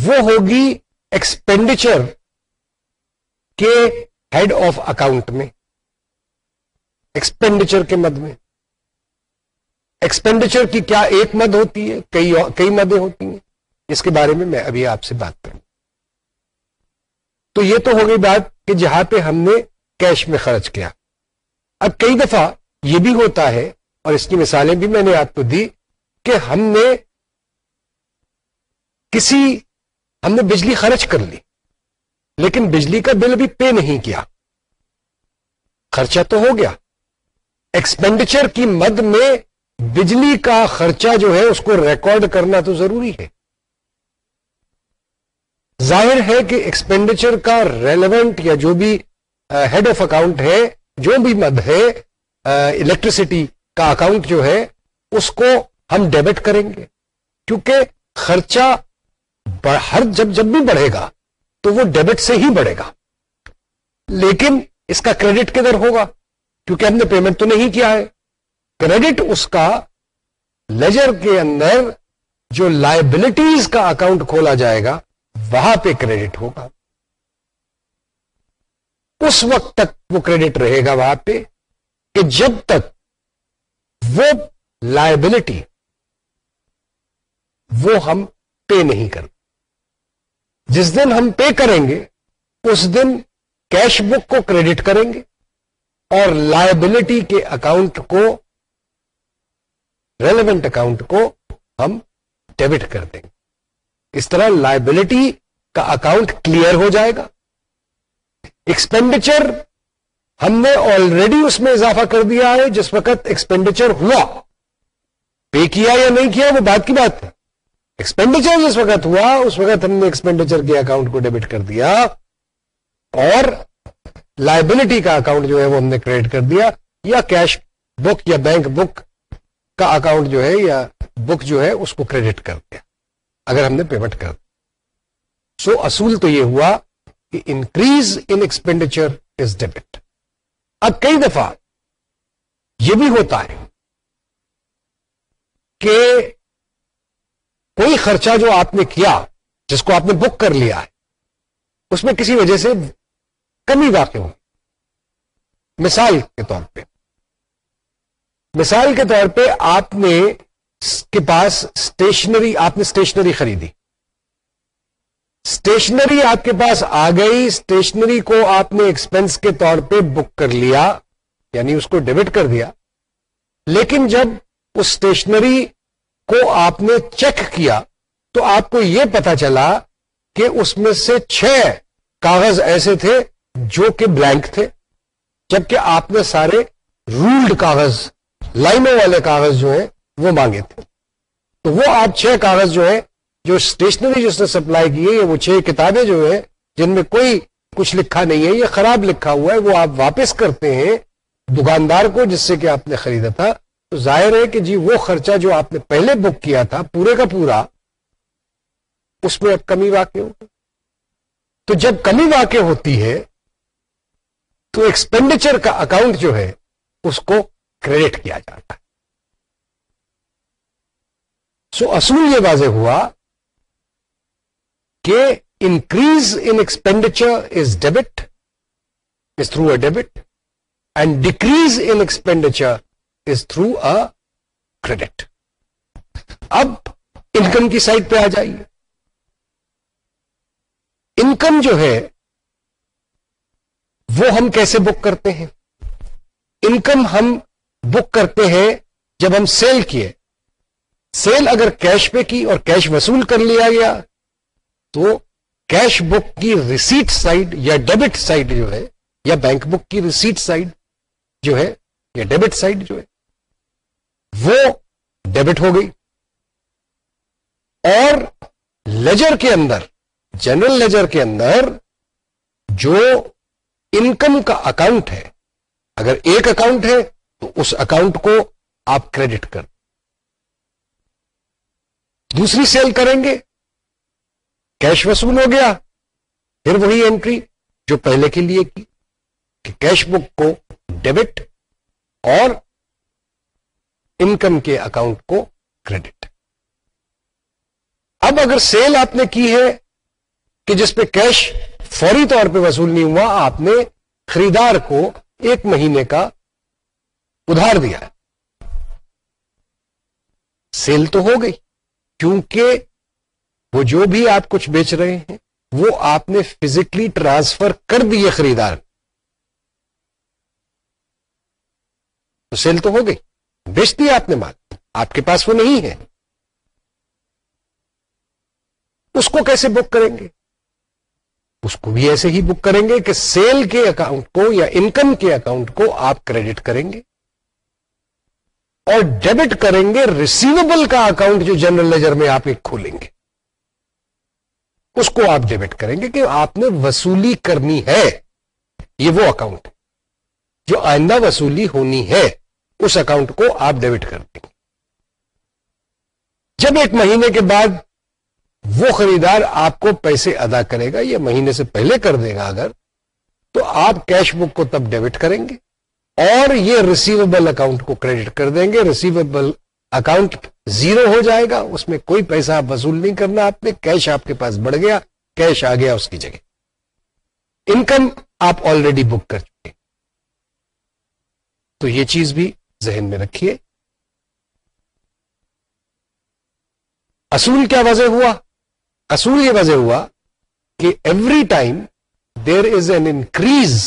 وہ ہوگی ایکسپینڈیچر کے ہیڈ آف اکاؤنٹ میں۔ ایکسپینڈیچر کے مد میں۔ ایکسپینڈیچر کی کیا ایک مد ہوتی ہے؟ کئی کئی مدیں ہوتی ہیں۔ اس کے بارے میں میں ابھی آپ سے بات کروں۔ تو یہ تو ہو گئی بات کہ جہاں پہ ہم نے کیش میں خرچ کیا۔ اب کئی دفعہ یہ بھی ہوتا ہے، اور اس کی مثالیں بھی میں نے آپ کو دی کہ ہم نے کسی، ہم نے بجلی خرچ کر لی، لیکن بجلی کا بل ابھی پے نہیں کیا۔ خرچہ تو ہو گیا۔ ایکسپینڈیچر کی مد میں بجلی کا خرچہ جو ہے، اس کو ریکارڈ کرنا تو ضروری ہے۔ ظاہر ہے کہ ایکسپینڈیچر کا ریلیونٹ یا جو بھی ہیڈ آف اکاؤنٹ ہے، جو بھی مد ہے الیکٹریسٹی کا اکاؤنٹ جو ہے، اس کو ہم ڈیبٹ کریں گے۔ کیونکہ خرچہ ہر جب جب بھی بڑھے گا، تو وہ ڈیبٹ سے ہی بڑھے گا۔ لیکن اس کا کریڈٹ کدھر ہوگا؟ کیونکہ ہم نے پیمنٹ تو نہیں کیا ہے۔ کریڈٹ اس کا لیجر کے اندر جو لائبلٹیز کا اکاؤنٹ کھولا جائے گا، وہاں پہ کریڈٹ ہوگا۔ اس وقت تک وہ کریڈٹ رہے گا وہاں پہ کہ جب تک وہ لائبلٹی وہ ہم پے نہیں کرتے۔ جس دن ہم پے کریں گے، اس دن کیش بک کو کریڈٹ کریں گے اور لائبلٹی کے اکاؤنٹ کو ریلیونٹ اکاؤنٹ کو ہم ڈیبٹ کر دیں گے۔ اس طرح لائبلٹی کا اکاؤنٹ کلیئر ہو جائے گا۔ ایکسپینڈیچر ہم نے آلریڈی اس میں اضافہ کر دیا ہے، جس وقت ایکسپینڈیچر ہوا۔ پے کیا یا نہیں کیا، وہ بات کی بات ہے۔ ایکسپینڈیچر جس وقت ہوا، اس وقت ہم نے ایکسپینڈیچر کے اکاؤنٹ کو ڈیبٹ کر دیا۔ اور لائبلٹی کا اکاؤنٹ جو ہے وہ ہم نے کریڈٹ کر دیا۔ یا کیش بک یا بینک بک کا اکاؤنٹ جو ہے، یا بک جو ہے، اس کو کریڈٹ کر دیا۔ اگر ہم نے پیمنٹ کر دیا۔ سو اصول تو یہ ہوا کہ increase in expenditure is debit اب کئی دفعہ یہ بھی ہوتا ہے کہ کوئی خرچہ جو آپ نے کیا، جس کو آپ نے بک کر لیا ہے، اس میں کسی وجہ سے کمی واقع ہو۔ مثال کے طور پہ، مثال کے طور پہ آپ نے کے پاس اسٹیشنری آپ نے اسٹیشنری خریدی۔ اسٹیشنری آپ کے پاس آ گئی اسٹیشنری کو آپ نے ایکسپینس کے طور پہ بک کر لیا یعنی اس کو ڈیبٹ کر دیا۔ لیکن جب اس اسٹیشنری کو آپ نے چیک کیا، تو آپ کو یہ پتا چلا کہ اس میں سے چھ کاغذ ایسے تھے جو کہ بلینک تھے، جبکہ آپ نے سارے رولڈ کاغذ، لائنوں والے کاغذ جو ہیں، وہ مانگے تھے۔ تو وہ آپ چھ کاغذ جو ہے جو اسٹیشنری جس نے سپلائی کی ہے وہ چھ کتابیں جو ہے جن میں کوئی کچھ لکھا نہیں ہے، یہ خراب لکھا ہوا ہے، وہ آپ واپس کرتے ہیں دکاندار کو جس سے کہ آپ نے خریدا تھا۔ تو ظاہر ہے کہ جی وہ خرچہ جو آپ نے پہلے بک کیا تھا، پورے کا پورا، اس میں اب کمی واقع ہوگی۔ تو جب کمی واقع ہوتی ہے، تو ایکسپینڈیچر کا اکاؤنٹ جو ہے، اس کو کریڈٹ کیا جاتا ہے۔ سو اصول یہ واضح ہوا کہ increase in expenditure is debit is through a debit and decrease in expenditure is through a credit اب انکم کی سائڈ پہ آ جائیے۔ انکم جو ہے، وہ ہم کیسے بک کرتے ہیں؟ انکم ہم بک کرتے ہیں جب ہم سیل کیے۔ سیل اگر کیش پہ کی اور کیش وصول کر لیا گیا تو کیش بک کی ریسیٹ سائڈ یا ڈیبٹ سائڈ جو ہے، یا بینک بک کی ریسیٹ سائڈ جو ہے، یا ڈیبٹ سائڈ جو ہے، وہ ڈیبٹ ہو گئی. اور لیجر کے اندر جنرل لیجر کے اندر جو انکم کا اکاؤنٹ ہے، اگر ایک اکاؤنٹ ہے تو اس اکاؤنٹ کو آپ کریڈٹ کر دوسری سیل کریں گے کیش وصول ہو گیا۔ پھر وہی انٹری جو پہلے کے لیے کی کہ کیش بک کو ڈیبٹ اور انکم کے اکاؤنٹ کو کریڈٹ اب اگر سیل آپ نے کی ہے کہ جس پہ کیش فوری طور پہ وصول نہیں ہوا، آپ نے خریدار کو ایک مہینے کا ادھار دیا۔ سیل تو ہو گئی۔ کیونکہ وہ جو بھی آپ کچھ بیچ رہے ہیں، وہ آپ نے فزیکلی ٹرانسفر کر دیے خریدار۔ تو سیل تو ہو گئی۔ بیچ دیا آپ نے مال۔ آپ کے پاس وہ نہیں ہے۔ اس کو کیسے بک کریں گے؟ اس کو بھی ایسے ہی بک کریں گے کہ سیل کے اکاؤنٹ کو یا انکم کے اکاؤنٹ کو آپ کریڈٹ کریں گے۔ اور ڈیبٹ کریں گے ریسیویبل کا اکاؤنٹ جو جنرل لیجر میں آپ ایک کھولیں گے۔ اس کو آپ ڈیبٹ کریں گے کہ آپ نے وصولی کرنی ہے۔ یہ وہ اکاؤنٹ جو آئندہ وصولی ہونی ہے۔ اس اکاؤنٹ کو آپ ڈیبٹ کر دیں گے۔ جب ایک مہینے کے بعد وہ خریدار آپ کو پیسے ادا کرے گا یا مہینے سے پہلے کر دے گا اگر، تو آپ کیش بک کو تب ڈیبٹ کریں گے اور یہ ریسیویبل اکاؤنٹ کو کریڈٹ کر دیں گے۔ ریسیویبل اکاؤنٹ زیرو ہو جائے گا، اس میں کوئی پیسہ آپ وصول نہیں کرنا آپ نے کیش آپ کے پاس بڑھ گیا کیش آ گیا اس کی جگہ۔ انکم آپ آلریڈی بک کر چکے تو یہ چیز بھی ذہن میں رکھیے۔ اصول کیا وجہ ہوا؟ اصول یہ وجہ ہوا کہ every time there is an increase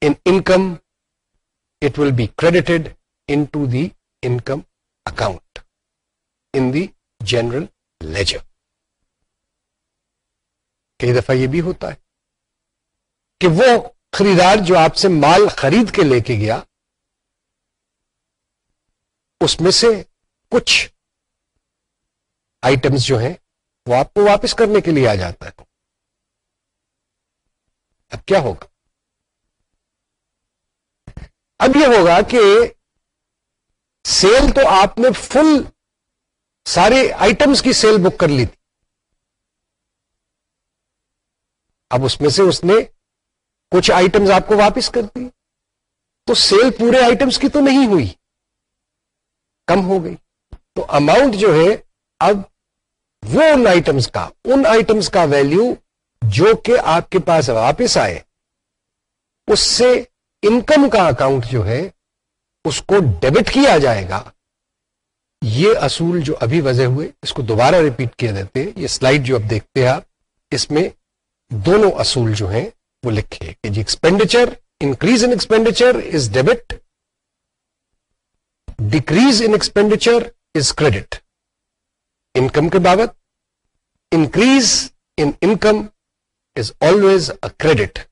in income it will be credited into the income account in the general ledger کئی دفعہ یہ بھی ہوتا ہے کہ وہ خریدار جو آپ سے مال خرید کے لے کے گیا، اس میں سے کچھ آئٹمس جو ہیں وہ آپ کو واپس کرنے کے لیے آ جاتا ہے۔ اب کیا ہوگا؟ اب یہ ہوگا کہ سیل تو آپ نے فل سارے آئٹمس کی سیل بک کر لی تھی۔ اب اس میں سے اس نے کچھ آئٹمس آپ کو واپس کر دی۔ تو سیل پورے آئٹمس کی تو نہیں ہوئی، کم ہو گئی۔ تو اماؤنٹ جو ہے، اب وہ ان آئٹمس کا، ان آئٹمس کا ویلیو جو کہ آپ کے پاس واپس آئے، اس سے انکم کا اکاؤنٹ جو ہے اس کو ڈیبٹ کیا جائے گا یہ اصول جو ابھی وضع ہوئے، اس کو دوبارہ ریپیٹ کیا دیتے یہ سلائڈ جو اب دیکھتے ہیں آپ، اس میں دونوں اصول جو ہیں، وہ لکھے کہ جی expenditure increase in expenditure is debit decrease in expenditure is credit income کے بابت increase in income is always a credit.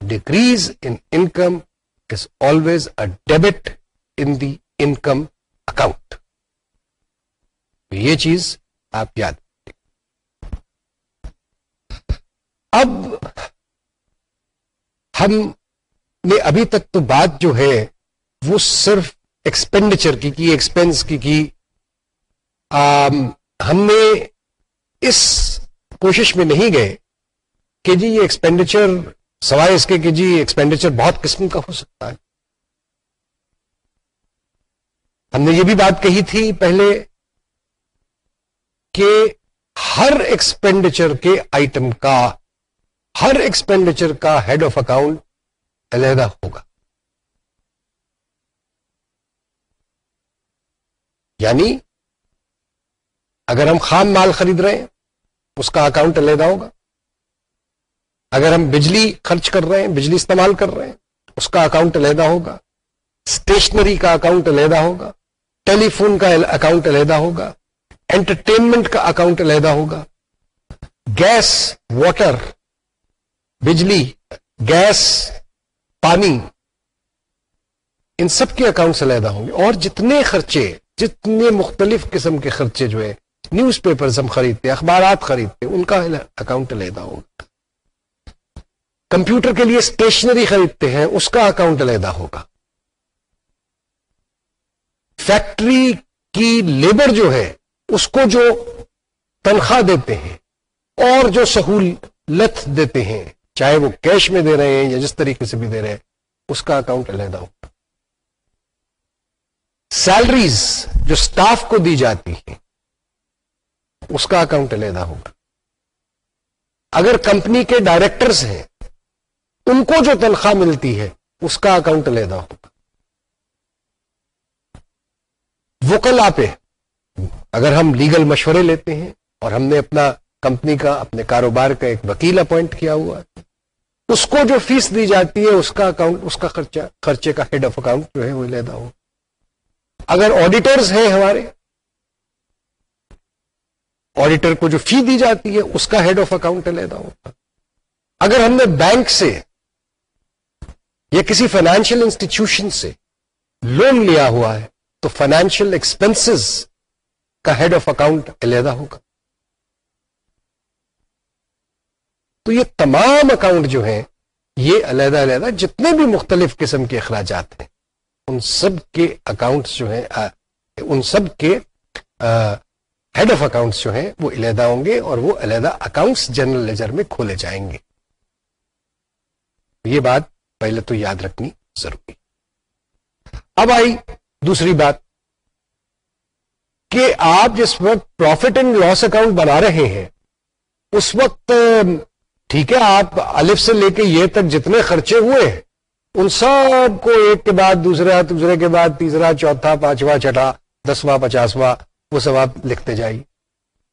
Decrease in income is always a debit in the income account. یہ چیز آپ یاد اب ہم نے ابھی تک تو بات جو ہے وہ صرف ایکسپینڈیچر کی کی ایکسپینس کی کی ہم نے اس کوشش میں نہیں گئے کہ جی یہ ایکسپینڈیچر سوائے اس کے کہ جی ایکسپینڈیچر بہت قسم کا ہو سکتا ہے۔ ہم نے یہ بھی بات کہی تھی پہلے کہ ہر ایکسپینڈیچر کے آئٹم کا، ہر ایکسپینڈیچر کا ہیڈ آف اکاؤنٹ علیحدہ ہوگا۔ یعنی اگر ہم خام مال خرید رہے ہیں، اس کا اکاؤنٹ علیحدہ ہوگا۔ اگر ہم بجلی خرچ کر رہے ہیں، بجلی استعمال کر رہے ہیں، اس کا اکاؤنٹ علیحدہ ہوگا۔ اسٹیشنری کا اکاؤنٹ علیحدہ ہوگا۔ ٹیلی فون کا اکاؤنٹ علیحدہ ہوگا۔ انٹرٹینمنٹ کا اکاؤنٹ علیحدہ ہوگا۔ گیس، واٹر، بجلی، گیس، پانی، ان سب کے اکاؤنٹس علیحدہ ہوں گے۔ اور جتنے خرچے، جتنے مختلف قسم کے خرچے جو ہے نیوز پیپرز ہم خریدتے اخبارات خریدتے ان کا اکاؤنٹ علیحدہ ہوگا۔ کمپیوٹر کے لیے اسٹیشنری خریدتے ہیں، اس کا اکاؤنٹ علیحدہ ہوگا۔ فیکٹری کی لیبر جو ہے، اس کو جو تنخواہ دیتے ہیں اور جو سہولت دیتے ہیں، چاہے وہ کیش میں دے رہے ہیں یا جس طریقے سے بھی دے رہے ہیں، اس کا اکاؤنٹ علیحدہ ہوگا۔ سیلریز جو سٹاف کو دی جاتی ہیں، اس کا اکاؤنٹ علیحدہ ہوگا۔ اگر کمپنی کے ڈائریکٹرز ہیں ان کو جو تنخواہ ملتی ہے، اس کا اکاؤنٹ لینا ہوگا وکل پہ اگر ہم لیگل مشورے لیتے ہیں اور ہم نے اپنا کمپنی کا، اپنے کاروبار کا ایک وکیل اپوائنٹ کیا ہوا ہے، اس کو جو فیس دی جاتی ہے، اس کا اکاؤنٹ، اس کا خرچہ، خرچے کا ہیڈ آف اکاؤنٹ جو ہے وہ لینا ہو اگر آڈیٹرز ہیں ہمارے آڈیٹر کو جو فی دی جاتی ہے، اس کا ہیڈ آف اکاؤنٹ لینا ہوگا اگر ہم نے بینک سے یا کسی فائنینشیل انسٹیٹیوشن سے لون لیا ہوا ہے، تو فائنینشیل ایکسپنسز کا ہیڈ آف اکاؤنٹ علیحدہ ہوگا۔ تو یہ تمام اکاؤنٹ جو ہیں، یہ علیحدہ علیحدہ جتنے بھی مختلف قسم کے اخراجات ہیں، ان سب کے اکاؤنٹس جو ہیں ان سب کے ہیڈ آف اکاؤنٹس جو ہیں، وہ علیحدہ ہوں گے اور وہ علیحدہ اکاؤنٹس جنرل لیجر میں کھولے جائیں گے۔ یہ بات پہلے تو یاد رکھنی ضروری۔ اب آئی دوسری بات کہ آپ جس وقت پروفٹ اینڈ لاس اکاؤنٹ بنا رہے ہیں، اس وقت، ٹھیک ہے، آپ الف سے لے کے یہ تک جتنے خرچے ہوئے ہیں، ان سب کو ایک کے بعد دوسرا دوسرے کے بعد تیسرا، چوتھا، پانچواں، چھٹا، دسواں، پچاسواں، وہ سب آپ لکھتے جائیے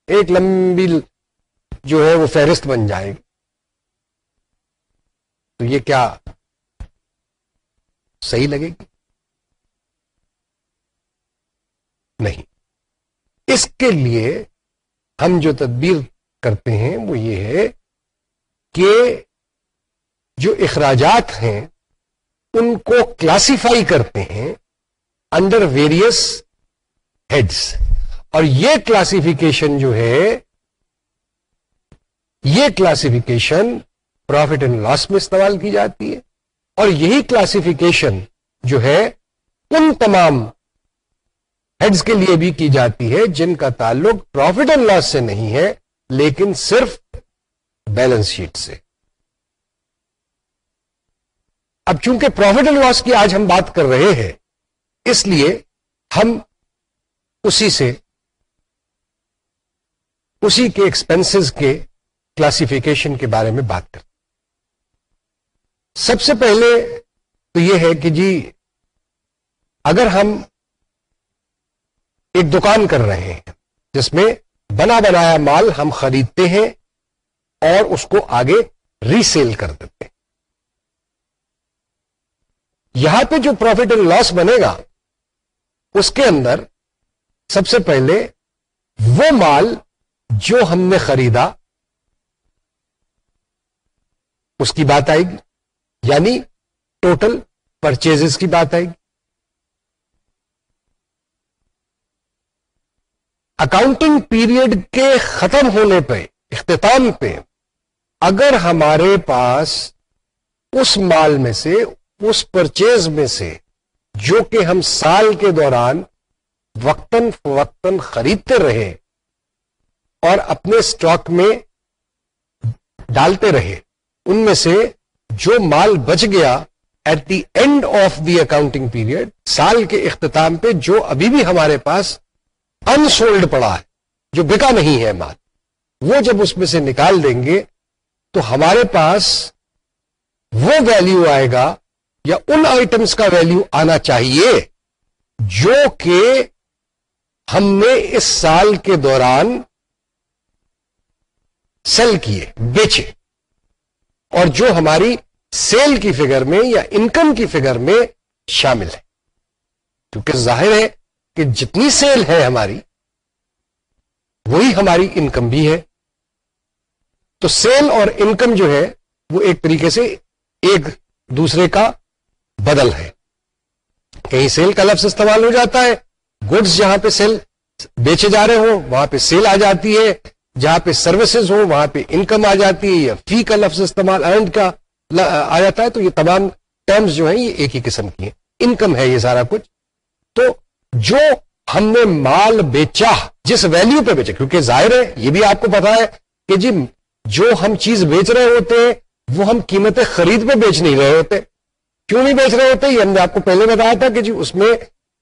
ایک لمبی جو ہے وہ فہرست بن جائے۔ گی تو یہ کیا صحیح لگے گی؟ نہیں۔ اس کے لیے ہم جو تدبیر کرتے ہیں وہ یہ ہے کہ جو اخراجات ہیں ان کو کلاسیفائی کرتے ہیں انڈر ویریس ہیڈس اور یہ کلاسیفیکیشن جو ہے، یہ کلاسیفیکیشن پروفٹ اینڈ لاس میں استعمال کی جاتی ہے۔ اور یہی کلاسیفیکیشن جو ہے، ان تمام ہیڈز کے لیے بھی کی جاتی ہے، جن کا تعلق پروفٹ اینڈ لاس سے نہیں ہے، لیکن صرف بیلنس شیٹ سے۔ اب چونکہ پروفٹ اینڈ لاس کی آج ہم بات کر رہے ہیں، اس لیے ہم اسی سے، اسی کے ایکسپینسز کے کلاسیفیکیشن کے بارے میں بات کرتے سب سے پہلے تو یہ ہے کہ جی اگر ہم ایک دکان کر رہے ہیں جس میں بنا بنایا مال ہم خریدتے ہیں اور اس کو آگے ریسیل کر دیتے ہیں۔ یہاں پہ جو پروفٹ اینڈ لاس بنے گا، اس کے اندر سب سے پہلے وہ مال جو ہم نے خریدا، اس کی بات آئے گی۔ یعنی ٹوٹل پرچیز کی بات آئے گی۔ اکاؤنٹنگ پیریڈ کے ختم ہونے پہ، اختتام پہ اگر ہمارے پاس اس مال میں سے، اس پرچیز میں سے جو کہ ہم سال کے دوران وقتاً فوقتاً خریدتے رہے اور اپنے اسٹاک میں ڈالتے رہے، ان میں سے جو مال بچ گیا at the end of the accounting period سال کے اختتام پہ جو ابھی بھی ہمارے پاس انسولڈ پڑا ہے، جو بکا نہیں ہے مال، وہ جب اس میں سے نکال دیں گے تو ہمارے پاس وہ ویلیو آئے گا یا ان آئٹمس کا ویلیو آنا چاہیے جو کہ ہم نے اس سال کے دوران سیل کیے، بیچے۔ اور جو ہماری سیل کی فگر میں یا انکم کی فگر میں شامل ہے۔ کیونکہ ظاہر ہے کہ جتنی سیل ہے ہماری، وہی ہماری انکم بھی ہے۔ تو سیل اور انکم جو ہے، وہ ایک طریقے سے ایک دوسرے کا بدل ہے۔ کہیں سیل کا لفظ استعمال ہو جاتا ہے گڈس جہاں پہ سیل بیچے جا رہے ہوں، وہاں پہ سیل آ جاتی ہے۔ جہاں پہ سروسز ہو وہاں پہ انکم آ جاتی ہے، یا فی کا لفظ استعمال ارنڈ کا آ جاتا ہے، تو یہ تمام ٹرمز جو ہیں، یہ ایک ہی قسم کی ہیں۔ انکم ہے یہ سارا کچھ۔ تو جو ہم نے مال بیچا، جس ویلیو پہ بیچا، کیونکہ ظاہر ہے، یہ بھی آپ کو پتا ہے کہ جی جو ہم چیز بیچ رہے ہوتے ہیں، وہ ہم قیمتیں خرید پہ بیچ نہیں رہے ہوتے۔ کیوں نہیں بیچ رہے ہوتے؟ یہ ہم نے آپ کو پہلے بتایا تھا کہ جی اس میں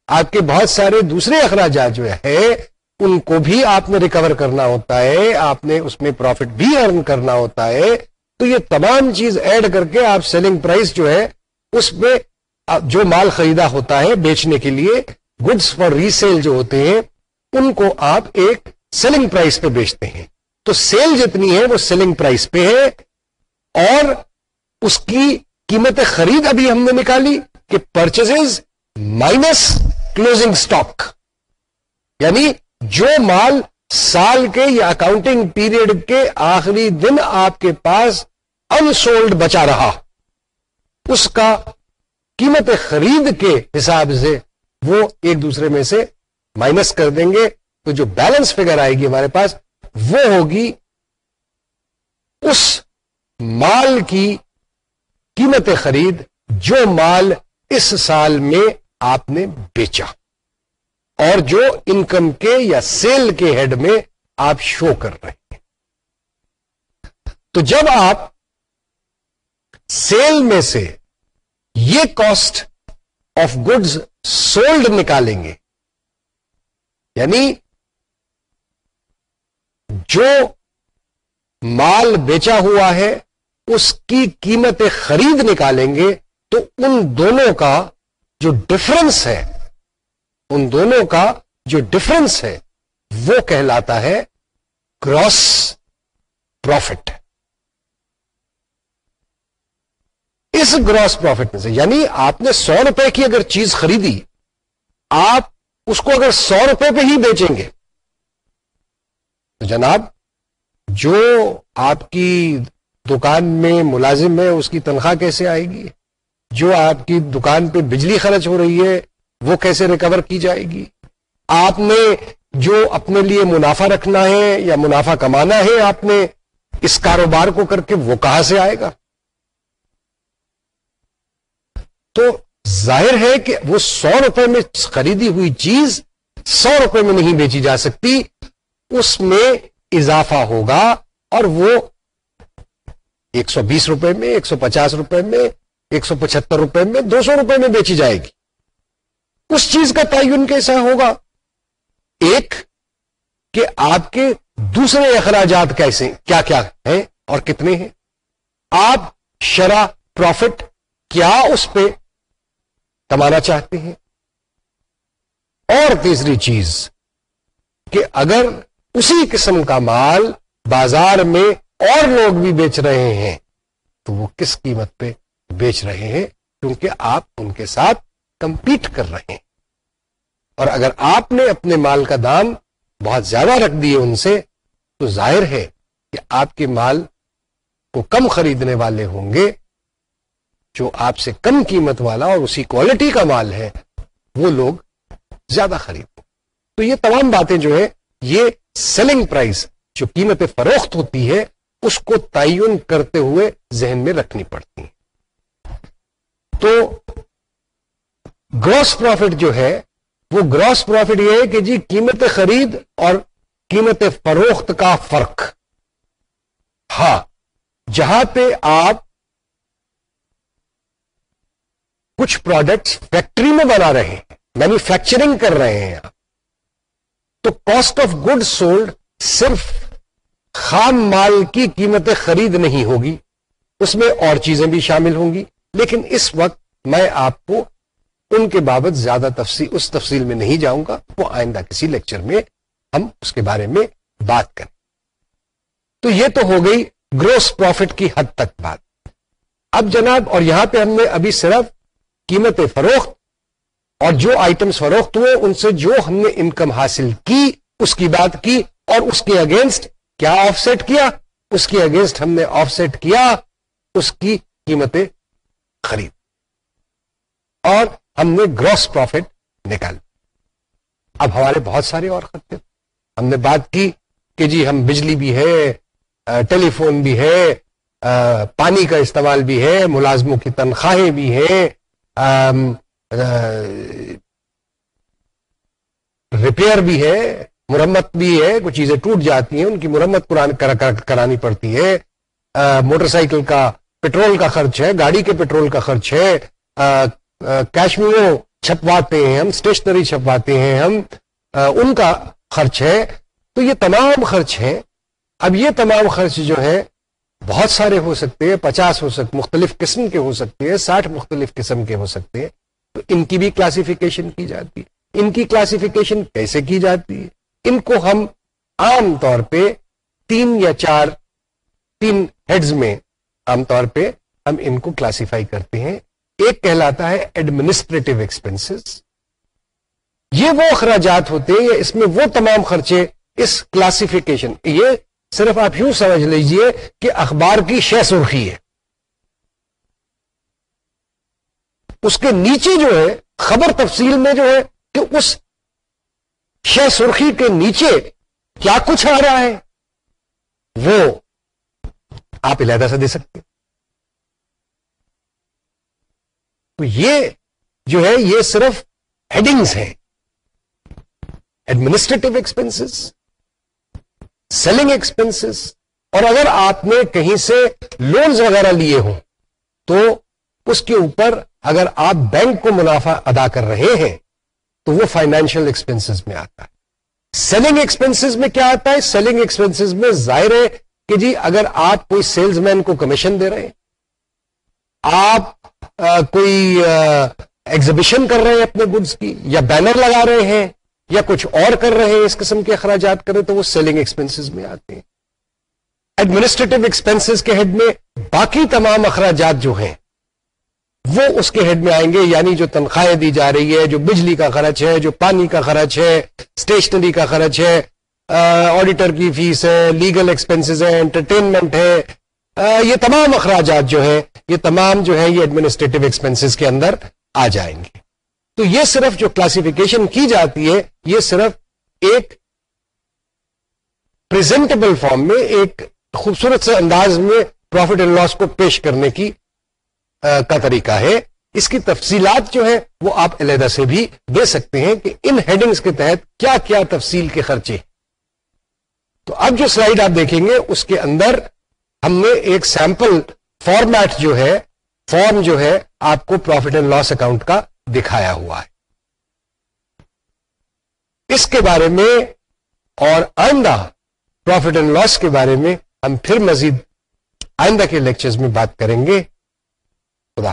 آپ کے بہت سارے دوسرے اخراجات جو ہے ان کو بھی آپ نے ریکور کرنا ہوتا ہے، آپ نے اس میں پروفٹ بھی ارن کرنا ہوتا ہے۔ تو یہ تمام چیز ایڈ کر کے آپ سیلنگ پرائس جو ہے، اس میں جو مال خریدا ہوتا ہے بیچنے کے لیے گڈس فار ریسیل جو ہوتے ہیں، ان کو آپ ایک سیلنگ پرائس پہ بیچتے ہیں۔ تو سیل جتنی ہے، وہ سیلنگ پرائس پہ ہے۔ اور اس کی قیمت خرید ابھی ہم نے نکالی کہ پرچیز مائنس کلوزنگ اسٹاک یعنی جو مال سال کے یا اکاؤنٹنگ پیریڈ کے آخری دن آپ کے پاس انسولڈ بچا رہا، اس کا قیمت خرید کے حساب سے وہ ایک دوسرے میں سے مائنس کر دیں گے، تو جو بیلنس فگر آئے گی ہمارے پاس وہ ہوگی اس مال کی قیمت خرید جو مال اس سال میں آپ نے بیچا۔ اور جو انکم کے یا سیل کے ہیڈ میں آپ شو کر رہے ہیں۔ تو جب آپ سیل میں سے یہ کاسٹ آف گڈز سولڈ نکالیں گے یعنی جو مال بیچا ہوا ہے، اس کی قیمت خرید نکالیں گے، تو ان دونوں کا جو ڈفرنس ہے ان دونوں کا جو ڈفرنس ہے، وہ کہلاتا ہے گراس پروفٹ اس گراس پروفٹ میں سے یعنی آپ نے سو روپے کی اگر چیز خریدی، آپ اس کو اگر سو روپے پہ ہی بیچیں گے۔ تو جناب، جو آپ کی دکان میں ملازم ہے، اس کی تنخواہ کیسے آئے گی؟ جو آپ کی دکان پہ بجلی خرچ ہو رہی ہے وہ کیسے ریکور کی جائے گی؟ آپ نے جو اپنے لیے منافع رکھنا ہے یا منافع کمانا ہے، آپ نے اس کاروبار کو کر کے وہ کہاں سے آئے گا؟ تو ظاہر ہے کہ وہ سو روپے میں خریدی ہوئی چیز سو روپے میں نہیں بیچی جا سکتی، اس میں اضافہ ہوگا اور وہ ایک سو بیس روپے میں، ایک سو پچاس روپے میں، ایک سو پچہتر روپے میں، دو سو روپے میں بیچی جائے گی۔ اس چیز کا تعین کیسا ہوگا؟ ایک کہ آپ کے دوسرے اخراجات کیسے کیا کیا ہیں اور کتنے ہیں؟ آپ شرح پروفٹ کیا اس پہ کمانا چاہتے ہیں؟ اور تیسری چیز کہ اگر اسی قسم کا مال بازار میں اور لوگ بھی بیچ رہے ہیں، تو وہ کس قیمت پہ بیچ رہے ہیں؟ کیونکہ آپ ان کے ساتھ کمپیٹ کر رہے ہیں۔ اور اگر آپ نے اپنے مال کا دام بہت زیادہ رکھ دیے ان سے، تو ظاہر ہے کہ آپ کے مال کو کم خریدنے والے ہوں گے۔ جو آپ سے کم قیمت والا اور اسی کوالٹی کا مال ہے، وہ لوگ زیادہ خرید۔ تو یہ تمام باتیں جو ہے یہ سیلنگ پرائز جو قیمت فروخت ہوتی ہے، اس کو تعین کرتے ہوئے ذہن میں رکھنی پڑتی ہیں۔ تو گروس پروفٹ جو ہے، وہ گروس پروفٹ یہ ہے کہ جی قیمت خرید اور قیمت فروخت کا فرق۔ ہاں جہاں پہ آپ کچھ پروڈکٹس فیکٹری میں بنا رہے ہیں مینوفیکچرنگ کر رہے ہیں آپ تو کاسٹ آف گڈ سولڈ صرف خام مال کی قیمت خرید نہیں ہوگی، اس میں اور چیزیں بھی شامل ہوں گی۔ لیکن اس وقت میں آپ کو ان کے بابت زیادہ تفصیل اس تفصیل میں نہیں جاؤں گا، وہ آئندہ کسی لیکچر میں ہم اس کے بارے میں بات کریں۔ تو یہ تو ہو گئی گروس پروفٹ کی حد تک بات۔ اب جناب، اور یہاں پہ ہم نے ابھی صرف قیمت فروخت اور جو آئٹمس فروخت ہوئے، ان سے جو ہم نے انکم حاصل کی، اس کی بات کی اور اس کے اگینسٹ کیا آف سیٹ کیا؟ اس کے اگینسٹ ہم نے آف سیٹ کیا، اس کی قیمتیں خرید۔ اور ہم نے گروس پروفٹ نکال۔ اب ہمارے بہت سارے اور خطے ہم نے بات کی کہ جی ہم بجلی بھی ہے ٹیلی فون بھی ہے پانی کا استعمال بھی ہے، ملازموں کی تنخواہیں بھی ہیں ریپیئر بھی ہے، مرمت بھی ہے، کچھ چیزیں ٹوٹ جاتی ہیں، ان کی مرمت کرانی پڑتی ہے۔ موٹر سائیکل کا پیٹرول کا خرچ ہے، گاڑی کے پیٹرول کا خرچ ہے کیشمیروں چھپواتے ہیں ہم اسٹیشنری چھپواتے ہیں ہم ان کا خرچ ہے۔ تو یہ تمام خرچ ہیں۔ اب یہ تمام خرچ جو ہے بہت سارے ہو سکتے ہیں، پچاس ہو سکتے، مختلف قسم کے ہو سکتے ہیں، ساٹھ مختلف قسم کے ہو سکتے ہیں۔ تو ان کی بھی کلاسیفیکیشن کی جاتی ہے۔ ان کی کلاسیفیکیشن کیسے کی جاتی ہے؟ ان کو ہم عام طور پہ تین یا چار، تین ہیڈز میں عام طور پہ ہم ان کو کلاسیفائی کرتے ہیں۔ ایک کہلاتا ہے ایڈمنسٹریٹو ایکسپنس یہ وہ اخراجات ہوتے ہیں اس میں وہ تمام خرچے اس کلاسیفیکیشن یہ صرف آپ یوں سمجھ لیجیے کہ اخبار کی شہ سرخی ہے۔ اس کے نیچے جو ہے، خبر تفصیل میں جو ہے کہ اس شہ سرخی کے نیچے کیا کچھ آ رہا ہے۔ وہ آپ علیحدہ سے دے سکتے تو یہ جو ہے، یہ صرف ہیڈنگز ہیں۔ ایڈمنسٹریٹو ایکسپینسز سیلنگ ایکسپینسز اور اگر آپ نے کہیں سے لونز وغیرہ لیے ہوں، تو اس کے اوپر اگر آپ بینک کو منافع ادا کر رہے ہیں، تو وہ فائنینشیل ایکسپینسز میں آتا ہے۔ سیلنگ ایکسپینسز میں کیا آتا ہے؟ سیلنگ ایکسپینسز میں ظاہر ہے کہ جی اگر آپ کوئی سیلز مین کو کمیشن دے رہے ہیں، آپ کوئی ایگزیبیشن کر رہے ہیں اپنے گڈس کی، یا بینر لگا رہے ہیں، یا کچھ اور کر رہے ہیں اس قسم کے اخراجات کریں تو وہ سیلنگ ایکسپینسز میں آتے ہیں۔ ایڈمنسٹریٹو ایکسپینسز کے ہیڈ میں باقی تمام اخراجات جو ہیں، وہ اس کے ہیڈ میں آئیں گے یعنی جو تنخواہیں دی جا رہی ہے جو بجلی کا خرچ ہے، جو پانی کا خرچ ہے اسٹیشنری کا خرچ ہے آڈیٹر کی فیس ہے لیگل ایکسپینسز ہے انٹرٹینمنٹ ہے یہ تمام اخراجات جو ہیں، یہ تمام جو ہے یہ ایڈمنسٹریٹو ایکسپینسز کے اندر آ جائیں گے۔ تو یہ صرف جو کلاسیفیکیشن کی جاتی ہے، یہ صرف ایک پریزنٹیبل فارم میں، ایک خوبصورت سے انداز میں پروفٹ اینڈ لاس کو پیش کرنے کی کا طریقہ ہے۔ اس کی تفصیلات جو ہے وہ آپ علیحدہ سے بھی دے سکتے ہیں کہ ان ہیڈنگز کے تحت کیا کیا تفصیل کے خرچے تو اب جو سلائیڈ آپ دیکھیں گے، اس کے اندر ہم نے ایک سیمپل فارمیٹ جو ہے، فارم جو ہے، آپ کو پروفٹ اینڈ لاس اکاؤنٹ کا دکھایا ہوا ہے۔ اس کے بارے میں اور آئندہ پروفٹ اینڈ لاس کے بارے میں ہم پھر مزید آئندہ کے لیکچرز میں بات کریں گے۔ خدا۔